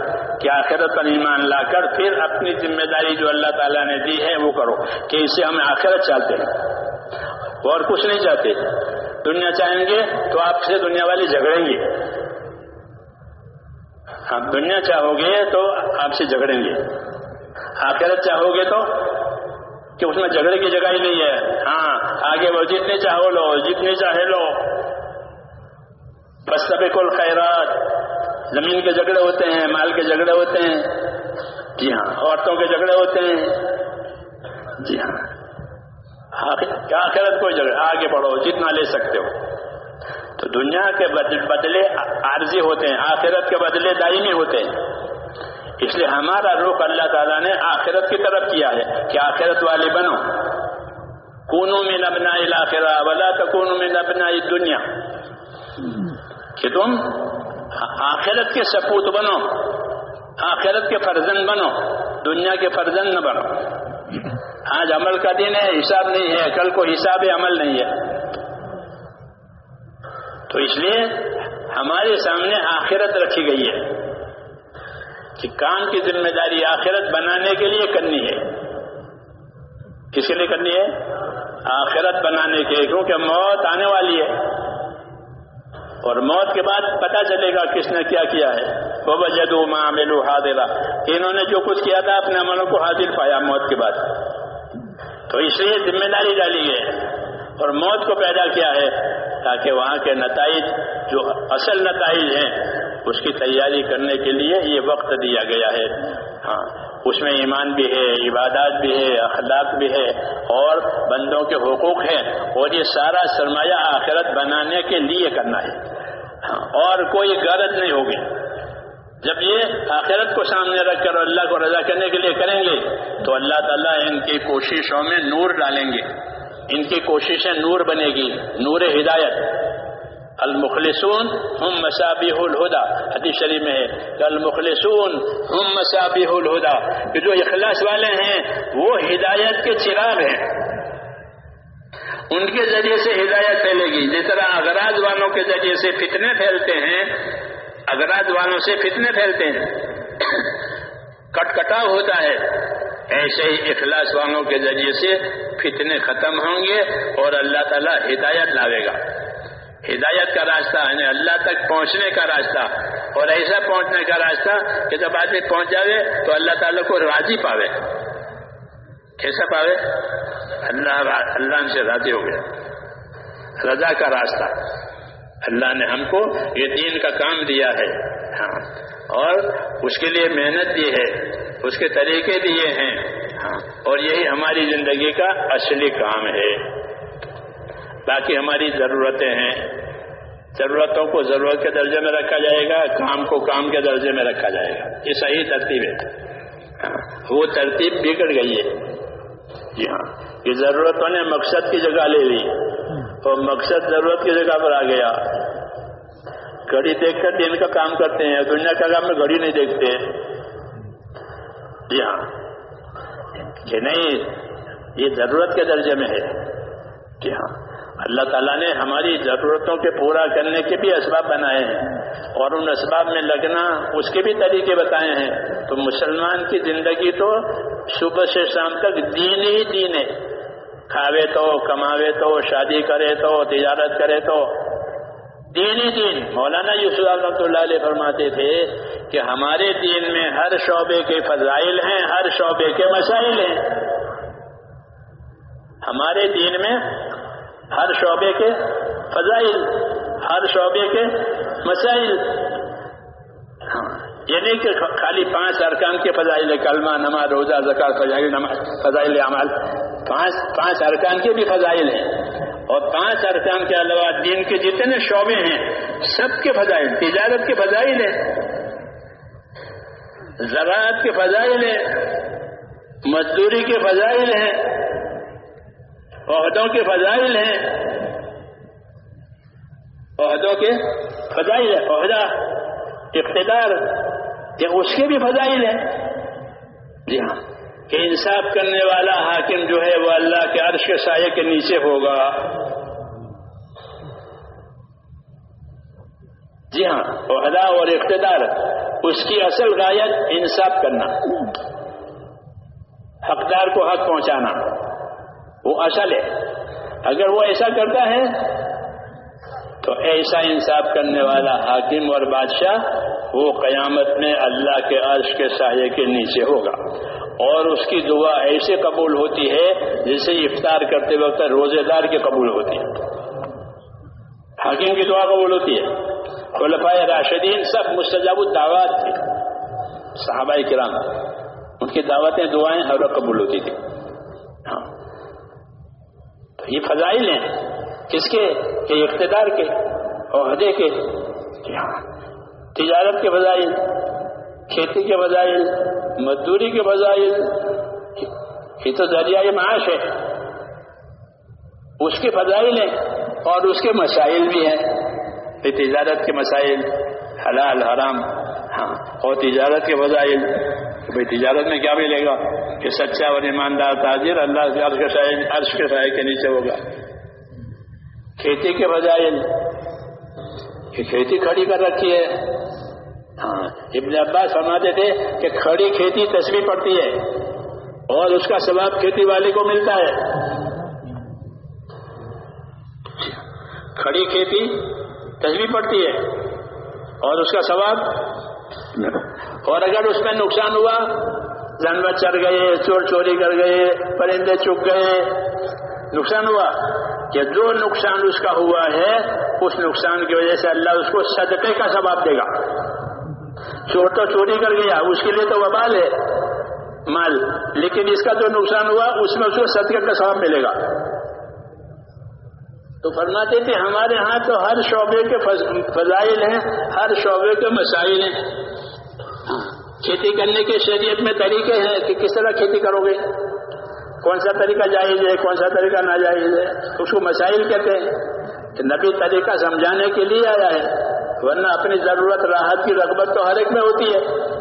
کہ آخرت پر ایمان لا کر پھر اپنی ذمہ داری جو اللہ تعالیٰ نے دی ہے وہ کرو کہ اسے ہم آخرت چاہتے ہیں۔ اور کچھ نہیں چاہتے۔ دنیا چاہیں گے تو آپ سے دنیا والی جھگڑیں گے۔ آپ دنیا چاہو گے تو آپ سے جھگڑیں گے۔ آخرت چاہو گے تو کہ اس میں جھگڑے کی جگہ ہی نہیں ہے۔ ہاں آگے وہ جتنے چاہو لو، جتنے چاہے لو۔ بس سب کل خیرات۔ زمین کے جھگڑے ہوتے ہیں، مال کے جھگڑے ہوتے ہیں۔ جی ہاں عورتوں کے جھگڑے ہوتے ہیں۔ جی ہاں۔ آخرت کوئی جگہ آگے بڑھو، جتنا لے سکتے ہو۔ تو دنیا کے بدلے عارضی ہوتے ہیں، آخرت کے بدلے دائمی ہوتے ہیں۔ اس لیے ہمارا رخ اللہ تعالیٰ نے آخرت کی طرف کیا ہے کہ آخرت والے بنو۔ کونوں میں نبنا الآخرہ ولا تو میں نبنا دنیا کہ تم آخرت کے سپوت بنو، آخرت کے فرزن بنو، دنیا کے فرزن نہ بنو۔ آج عمل کا دن ہے، حساب نہیں ہے، کل کو حساب عمل نہیں ہے۔ تو اس لیے ہمارے سامنے آخرت رکھی گئی ہے۔ کہ کام کی ذمہ داری آخرت بنانے کے لیے کرنی ہے۔ کس کے لیے کرنی ہے؟ آخرت بنانے کے کیونکہ موت آنے والی ہے۔ اور موت کے بعد پتا چلے گا کس نے کیا کیا ہے۔ وہ جدو ماں میلو حاضرہ انہوں نے جو کچھ کیا تھا، اپنے عملوں کو حاضر پایا موت کے بعد۔ تو اس لیے ذمہ داری ڈالی ہے۔ اور موت کو پیدا کیا ہے تاکہ وہاں کے نتائج جو اصل نتائج ہیں اس کی تیاری کرنے کے لیے یہ وقت دیا گیا ہے۔ ہاں اس میں ایمان بھی ہے، عبادات بھی ہے، اخلاق بھی ہے، اور بندوں کے حقوق ہیں۔ اور یہ سارا سرمایہ آخرت بنانے کے لیے کرنا ہے۔ ہاں اور کوئی غرض نہیں ہوگی۔ جب یہ آخرت کو سامنے رکھ کر اللہ کو رضا کرنے کے لیے کریں گے، تو اللہ تعالیٰ ان کی کوششوں میں نور ڈالیں گے۔ ان کی کوششیں نور بنے گی، نور ہدایت۔ المخلصون ہم مسابیح الہدا حدیث شریف میں ہے المخلصون ہم مسابیح الہدا کہ جو اخلاص والے ہیں، وہ ہدایت کے چراغ ہیں. ان کے ذریعے سے ہدایت پھیلے گی. جس طرح اغراض والوں کے ذریعے سے فتنے پھیلتے ہیں، اغراض والوں سے فتنے پھیلتے ہیں۔ کٹ کٹاؤ ہوتا ہے۔ ایسے ہی اخلاص والوں کے ذریعے سے فتنے ختم ہوں گے اور اللہ تعالیٰ ہدایت لاوے گا۔ ہدایت کا راستہ یعنی اللہ تک پہنچنے کا راستہ۔ اور ایسا پہنچنے کا راستہ کہ جب آدمی پہنچ جاوے تو اللہ تعالیٰ کو راضی پاوے۔ کیسا پاوے؟ اللہ اللہ سے راضی ہو گیا۔ رضا کا راستہ۔ اللہ نے ہم کو یہ دین کا کام دیا ہے۔ ہاں۔ اور اس کے لیے محنت دی ہے۔ اس کے طریقے دیے ہیں۔ ہاں۔ اور یہی ہماری زندگی کا اصلی کام ہے۔ باقی ہماری ضرورتیں ہیں۔ ضرورتوں کو ضرورت کے درجے میں رکھا جائے گا، کام کو کام کے درجے میں رکھا جائے گا۔ یہ صحیح ترتیب ہے۔ ہاں، وہ ترتیب بگڑ گئی ہے۔ جی ہاں یہ ضرورتوں نے مقصد کی جگہ لے لی۔ اور مقصد ضرورت کی جگہ پر آ گیا۔ گھڑی دیکھ کر دن کا کام کرتے ہیں، دنیا کا کام میں گھڑی نہیں دیکھتے۔ جی ہاں کہ نہیں، یہ ضرورت کے درجے میں ہے۔ جی ہاں۔ اللہ تعالیٰ نے ہماری ضرورتوں کے پورا کرنے کے بھی اسباب بنائے ہیں اور ان اسباب میں لگنا اس کے بھی طریقے بتائے ہیں۔ تو مسلمان کی زندگی تو صبح سے شام تک دین ہی دین ہے۔ کھاوے تو، کماوے تو، شادی کرے تو، تجارت کرے تو۔ دین ہی دین۔ مولانا یوسف رحمۃ اللہ علیہ فرماتے تھے کہ ہمارے دین میں ہر شعبے کے فضائل ہیں، ہر شعبے کے مسائل ہیں۔ ہمارے دین میں ہر شعبے کے فضائل، ہر شعبے کے مسائل۔ یعنی کہ خالی پانچ ارکان کے فضائل کلمہ نماز، روزہ زکات فضائل، نماز، فضائل عمل پانچ پانچ ارکان کے بھی فضائل ہیں۔ اور پانچ ارکان کے علاوہ دین کے جتنے شعبے ہیں، سب کے فضائل، تجارت کے فضائل ہیں۔ زراعت کے فضائل ہیں۔ مزدوری کے فضائل ہیں۔ عہدوں کے فضائل ہیں۔ عہدوں کے فضائل ہے عہدہ، اقتدار اس کے بھی فضائل ہیں۔ جی ہاں۔ کہ انصاف کرنے والا حاکم جو ہے وہ اللہ کے عرش کے سائے کے نیچے ہوگا۔ جی ہاں عہدہ اور اقتدار، اس کی اصل غایت انصاف کرنا۔ حقدار کو حق پہنچانا۔ وہ اصل ہے۔ اگر وہ ایسا کرتا ہے، تو ایسا انصاف کرنے والا حاکم اور بادشاہ وہ قیامت میں اللہ کے عرش کے سائے کے نیچے ہوگا۔ اور اس کی دعا ایسے قبول ہوتی ہے جیسے افطار کرتے وقت روزے دار کی قبول ہوتی ہے۔ حاکم کی دعا قبول ہوتی ہے۔ خلفائے راشدین سب مستجاب الدعوات تھے۔ صحابہ کرام، ان کی دعوتیں، دعائیں ہر وقت قبول ہوتی تھی یہ فضائل ہیں۔ کس کے؟ کہ اقتدار کے عہدے کے۔ ہاں تجارت کے فضائل، کھیتی کے فضائل، مزدوری کے فضائل۔ یہ تو ذریعہ معاش ہے۔ اس کے فضائل ہیں اور اس کے مسائل بھی ہیں۔ تجارت کے مسائل، حلال، حرام۔ ہاں اور تجارت کے بھائی تجارت میں کیا ملے گا؟ کہ سچا اور ایماندار تاجر اللہ عرش کے سائے عرش کے سائے کے نیچے ہوگا۔ کھیتی کے فضائل کہ کھیتی کھڑی کر رکھی ہے۔ ہاں ابن عباس فرماتے تھے کہ کھڑی کھیتی تصویر پڑتی ہے اور اس کا ثواب کھیتی والے کو ملتا ہے۔ کھڑی کھیتی تصویر پڑتی ہے اور اس کا ثواب اور اگر اس میں نقصان ہوا، جانور چڑھ گئے، چور چوری کر گئے، پرندے چک گئے، نقصان ہوا۔ کہ جو نقصان اس کا ہوا ہے، اس نقصان کی وجہ سے اللہ اس کو صدقے کا ثواب دے گا۔ چور تو چوری کر گیا، اس کے لیے تو وبال ہے، مال۔ لیکن اس کا جو نقصان ہوا، اس میں اس کو صدقے کا ثواب ملے گا۔ تو فرماتے تھے، ہمارے ہاں تو ہر شعبے کے فضائل ہیں، ہر شعبے کے مسائل ہیں۔ کھیتی کرنے کے شریعت میں طریقے ہیں کہ کس طرح کھیتی کرو گے؟ کون سا طریقہ جائز ہے، کون سا طریقہ ناجائز ہے؟ اس کو مسائل کہتے ہیں۔ کہ نبی طریقہ سمجھانے کے لیے آیا ہے، ورنہ اپنی ضرورت، راحت کی رغبت تو ہر ایک میں ہوتی ہے۔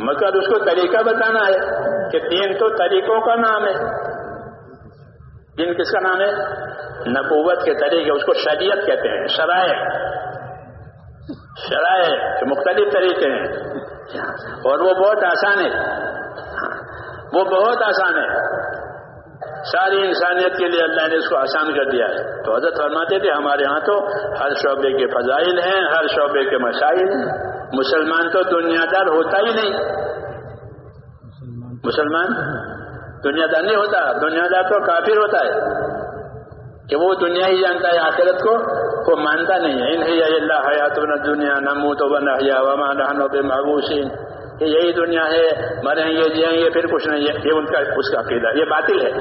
مگر اس کو طریقہ بتانا ہے کہ تین تو طریقوں کا نام ہے۔ دین کس کا نام ہے؟ نبوت کے طریقے، اس کو شریعت کہتے ہیں، شرائع۔ شرائع کے مختلف طریقے ہیں۔ اور وہ بہت آسان ہے۔ وہ بہت آسان ہے۔ ساری انسانیت کے لیے اللہ نے اس کو آسان کر دیا ہے۔ تو حضرت فرماتے تھے، ہمارے ہاں تو ہر شعبے کے فضائل ہیں، ہر شعبے کے مسائل ہیں۔ مسلمان تو دنیا دار ہوتا ہی نہیں۔ مسلمان دنیا دار نہیں ہوتا دنیا دار تو کافر ہوتا ہے۔ کہ وہ دنیا ہی جانتا ہے، آخرت کو وہ مانتا نہیں ہے انہیں اللہ حیات دنیا نہ منہ تو بنا وما نحن بمعبوسین کہ یہی دنیا ہے مریں گے جیئیں گے پھر کچھ نہیں ہے یہ ان کا اس کا عقیدہ یہ باطل ہے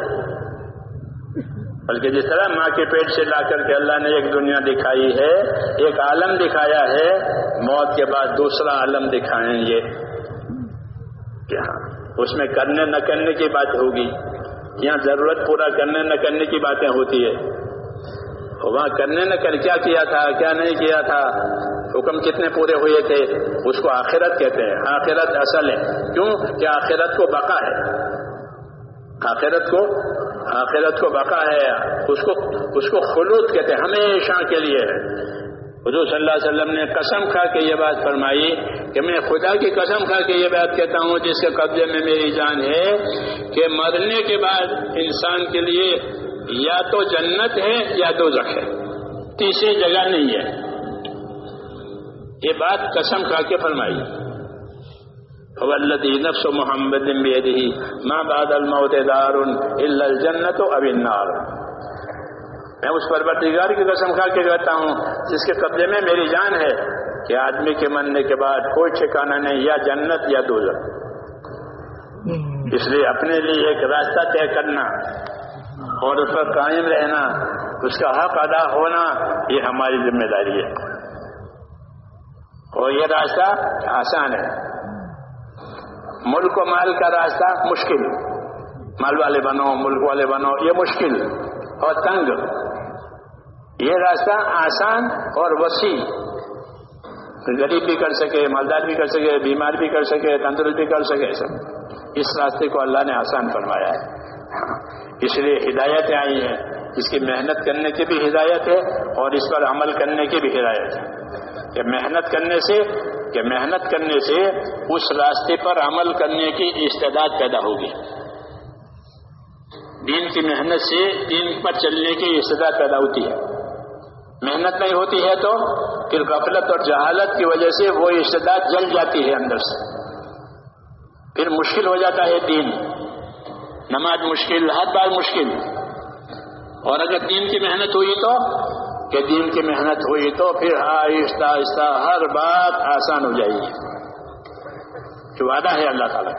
بلکہ جس طرح ماں کے پیٹ سے لا کر کے اللہ نے ایک دنیا دکھائی ہے ایک عالم دکھایا ہے موت کے بعد دوسرا عالم دکھائیں گے کیا اس میں کرنے نہ کرنے کی بات ہوگی یہاں ضرورت پورا کرنے نہ کرنے کی باتیں ہوتی ہے وہاں کرنے نہ کر کیا کیا تھا، کیا نہیں کیا تھا؟ حکم کتنے پورے ہوئے تھے؟ اس کو آخرت کہتے ہیں۔ آخرت اصل ہے۔ کیوں؟ کہ آخرت کو بقا ہے۔ آخرت کو آخرت کو بقا ہے۔ اس کو اس کو خلوط کہتے ہیں۔ ہمیشہ کے لیے حضور صلی اللہ علیہ وسلم نے قسم کھا کے یہ بات فرمائی کہ میں خدا کی قسم کھا کے یہ بات کہتا ہوں، جس کے قبضے میں میری جان ہے کہ مرنے کے بعد انسان کے لیے یا تو جنت ہے یا تو زخ ہے۔ تیسری جگہ نہیں ہے۔ یہ بات قسم کھا کے فرمائی۔ فوالذی نفس محمد بیدہ۔ ما بعد الموت دار الا الجنت او النار۔ میں اس پروردگار کی قسم کھا کے کہتا ہوں، جس کے قبضے میں میری جان ہے کہ آدمی کے مرنے کے بعد کوئی ٹھکانا نہیں، یا جنت یا دوزخ۔ اس لیے اپنے لیے ایک راستہ طے کرنا۔ اور اس پر قائم رہنا، اس کا حق ادا ہونا، یہ ہماری ذمہ داری ہے۔ اور یہ راستہ آسان ہے۔ ملک و مال کا راستہ مشکل۔ مال والے بنو، ملک والے بنو، یہ مشکل۔ اور تنگ۔ یہ راستہ آسان اور وسیع۔ غریب بھی کر سکے، مالدار بھی کر سکے، بیمار بھی کر سکے، تندرست بھی کر سکے، سب۔ اس راستے کو اللہ نے آسان فرمایا ہے۔ اس لیے ہدایتیں آئی ہیں۔ اس کی محنت کرنے کی بھی ہدایت ہے اور اس پر عمل کرنے کی بھی ہدایت ہے۔ کہ محنت کرنے سے، کہ محنت کرنے سے اس راستے پر عمل کرنے کی استعداد پیدا ہوگی۔ دین کی محنت سے دین پر چلنے کی استعداد پیدا ہوتی ہے۔ محنت نہیں ہوتی ہے تو پھر غفلت اور جہالت کی وجہ سے وہ استعداد جل جاتی ہے اندر سے۔ پھر مشکل ہو جاتا ہے دین۔ نماز مشکل، ہر بار مشکل۔ اور اگر دین کی محنت ہوئی تو، کہ دین کی محنت ہوئی تو پھر آہستہ آہستہ ہر بات آسان ہو جائے گی۔ جو وعدہ ہے اللہ تعالیٰ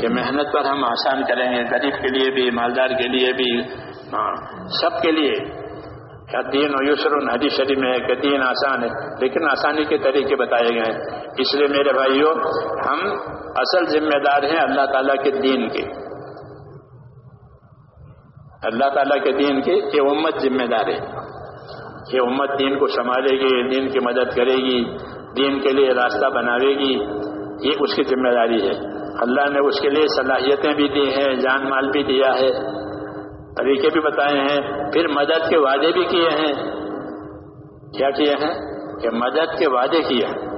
کہ محنت پر ہم آسان کریں گے، غریب کے لیے بھی، مالدار کے لیے بھی۔ ہاں سب کے لیے۔ دین و یسر حدی شریف میں ہے کہ دین آسان ہے؟ لیکن آسانی کے طریقے بتائے گئے ہیں۔ اس لیے میرے بھائیوں، ہم اصل ذمہ دار ہیں اللہ تعالیٰ کے دین کے۔ اللہ تعالیٰ کے دین کی یہ امت ذمہ دار ہے، کہ امت دین کو سنبھالے گی، دین کی مدد کرے گی، دین کے لیے راستہ بناوے گی، یہ اس کی ذمہ داری ہے۔ اللہ نے اس کے لیے صلاحیتیں بھی دی ہیں، جان مال بھی دیا ہے۔ طریقے بھی بتائے ہیں، پھر مدد کے وعدے بھی کیے ہیں۔ کیا کیے ہیں؟ کہ مدد کے وعدے کیے ہیں۔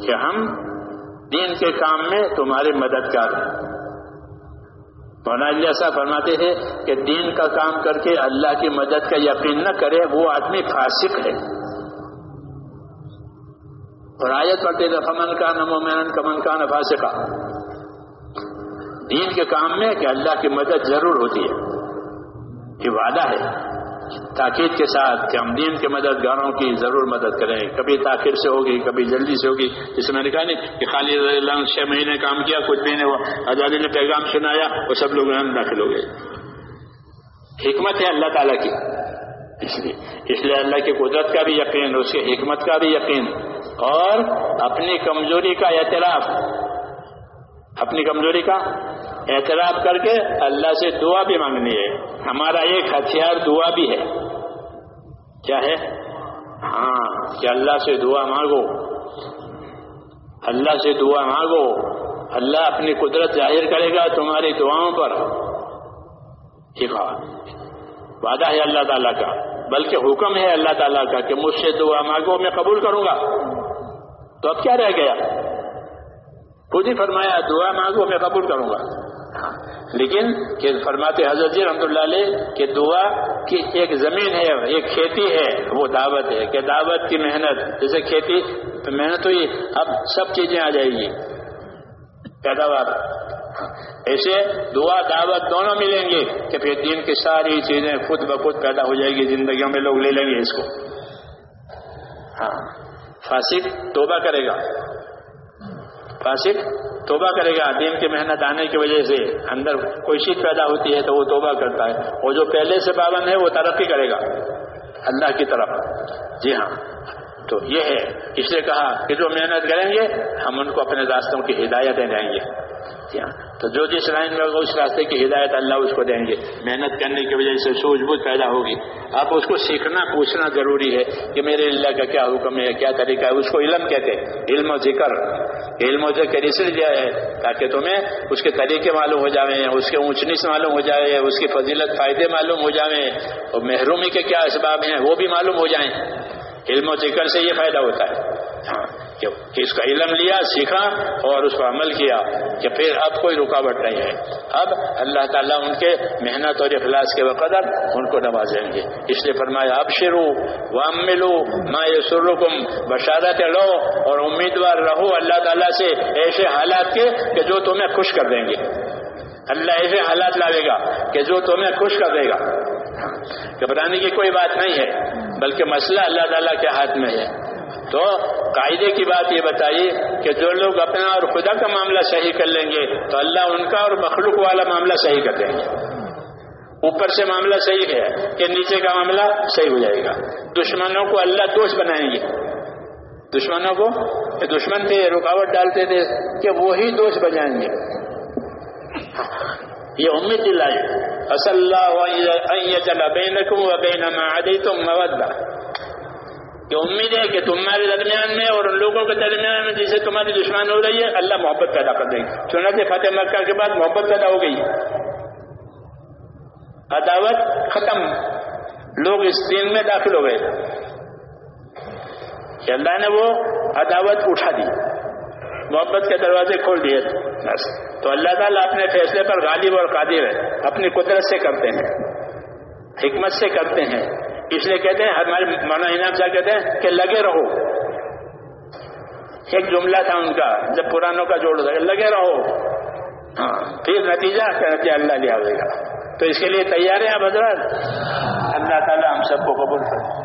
کہ ہم دین کے کام میں تمہارے مددگار ہیں۔ مولانا صاحب فرماتے تھے کہ دین کا کام کر کے اللہ کی مدد کا یقین نہ کرے، وہ آدمی فاسق ہے۔ اور آیت پڑھتے تھے فمن کا نمومین کمن کا نفاسقہ دین کے کام میں کہ اللہ کی مدد ضرور ہوتی ہے، یہ وعدہ ہے۔ تاکید کے ساتھ کہ ہم دین کے مددگاروں کی ضرور مدد کریں۔ کبھی تاخیر سے ہوگی، کبھی جلدی سے ہوگی۔ جسے میں نے کہا نہیں کہ خالی اللہ چھ مہینے کام کیا، کچھ مہینے آزادی نے پیغام سنایا وہ سب لوگ داخل ہو گئے۔ حکمت ہے اللہ تعالیٰ کی۔ اس لیے اس لیے اللہ کی قدرت کا بھی یقین، اس کی حکمت کا بھی یقین۔ اور اپنی کمزوری کا اعتراف۔ اپنی کمزوری کا اعتراف کر کے اللہ سے دعا بھی مانگنی ہے۔ ہمارا ایک ہتھیار دعا بھی ہے۔ کیا ہے؟ ہاں کہ اللہ سے دعا مانگو۔ اللہ سے دعا مانگو۔ اللہ اپنی قدرت ظاہر کرے گا تمہاری دعاؤں پر۔ ٹھیک وعدہ ہے اللہ تعالیٰ کا۔ بلکہ حکم ہے اللہ تعالیٰ کا کہ مجھ سے دعا مانگو، میں قبول کروں گا۔ تو اب کیا رہ گیا؟ خود ہی فرمایا، دعا مانگو، میں قبول کروں گا۔ لیکن کہ فرماتے حضرت جی رحمۃ اللہ علیہ کہ دعا کی ایک زمین ہے ایک کھیتی ہے، وہ دعوت ہے کہ دعوت کی محنت، جیسے کھیتی محنت ہوئی، اب سب چیزیں آ جائے گی۔ پیداوار۔ ایسے دعا، دعوت دونوں ملیں گے کہ پھر دین کی ساری چیزیں خود بخود پیدا ہو جائے گی، زندگیوں میں لوگ لے لیں گے اس کو۔ ہاں فاسق توبہ کرے گا۔ فاسق توبہ کرے گا۔ دین کی محنت آنے کی وجہ سے اندر کوئی چیز پیدا ہوتی ہے تو وہ توبہ کرتا ہے۔ اور جو پہلے سے پابند ہے وہ ترقی کرے گا۔ اللہ کی طرف۔ جی ہاں۔ تو یہ ہے۔ اس نے کہا کہ جو محنت کریں گے، ہم ان کو اپنے راستوں کی ہدایتیں دیں گے۔ تو جو جس لائن میں ہوگا، اس راستے کی ہدایت اللہ اس کو دیں گے۔ محنت کرنے کی وجہ سے سوجھ بوجھ پیدا ہوگی۔ آپ اس کو سیکھنا، پوچھنا ضروری ہے کہ میرے اللہ کا کیا حکم ہے، کیا طریقہ ہے؟ اس کو علم کہتے ہیں۔ علم و ذکر۔ علم و ذکر اس لیے ہے تاکہ تمہیں اس کے طریقے معلوم ہو جائیں اس کے اونچ نیچ معلوم ہو جائے اس کی فضیلت، فائدے معلوم ہو جائیں اور محرومی کے کیا اسباب ہیں، وہ بھی معلوم ہو جائیں۔ علم و ذکر سے یہ فائدہ ہوتا ہے۔ ہاں کہ اس کا علم لیا، سیکھا اور اس پر عمل کیا کہ پھر اب کوئی رکاوٹ نہیں ہے۔ اب اللہ تعالیٰ ان کے محنت اور اخلاص کے وقدر ان کو نوازیں گے۔ اس لیے فرمایا اب شروع و ملو ماں سرکم بشارت لو اور امیدوار رہو اللہ تعالیٰ سے ایسے حالات کے کہ جو تمہیں خوش کر دیں گے۔ اللہ ایسے حالات لاوے گا کہ جو تمہیں خوش کر دے گا۔ گھبرانے کی کوئی بات نہیں ہے، بلکہ مسئلہ اللہ تعالیٰ کے ہاتھ میں ہے۔ تو قاعدے کی بات یہ بتائی کہ جو لوگ اپنا اور خدا کا معاملہ صحیح کر لیں گے، تو اللہ ان کا اور مخلوق والا معاملہ صحیح کر دیں گے۔ اوپر سے معاملہ صحیح ہے کہ نیچے کا معاملہ صحیح ہو جائے گا۔ دشمنوں کو اللہ دوست بنائیں گے۔ دشمنوں کو دشمن تھے، رکاوٹ ڈالتے تھے کہ وہی دوست بجائیں گے۔ یہ امید دلائی. اصل اللہ بینکم و بین ما عدیتم مودہ. امید ہے کہ تمہارے درمیان میں اور ان لوگوں کے درمیان میں جسے تمہاری دشمن ہو رہی ہے، اللہ محبت پیدا کر دیں گے چنانچہ فتح مکہ کے بعد محبت پیدا ہو گئی. عداوت ختم. لوگ اس دین میں داخل ہو گئے. اللہ نے وہ عداوت اٹھا دی. محبت کے دروازے کھول دیے بس۔ تو اللہ تعالیٰ اپنے فیصلے پر غالب اور قادر ہے۔ اپنی قدرت سے کرتے ہیں۔ حکمت سے کرتے ہیں۔ اس لیے کہتے ہیں، ہمارے مولانا انعام صاحب کہتے ہیں کہ لگے رہو۔ ایک جملہ تھا ان کا، جب پرانوں کا جوڑ ہوتا ہے، لگے رہو۔ ہاں پھر نتیجہ نتیجہ اللہ لے آئے گا۔ تو اس کے لیے تیار ہیں آپ حضرات؟ اللہ تعالیٰ ہم سب کو قبول کریں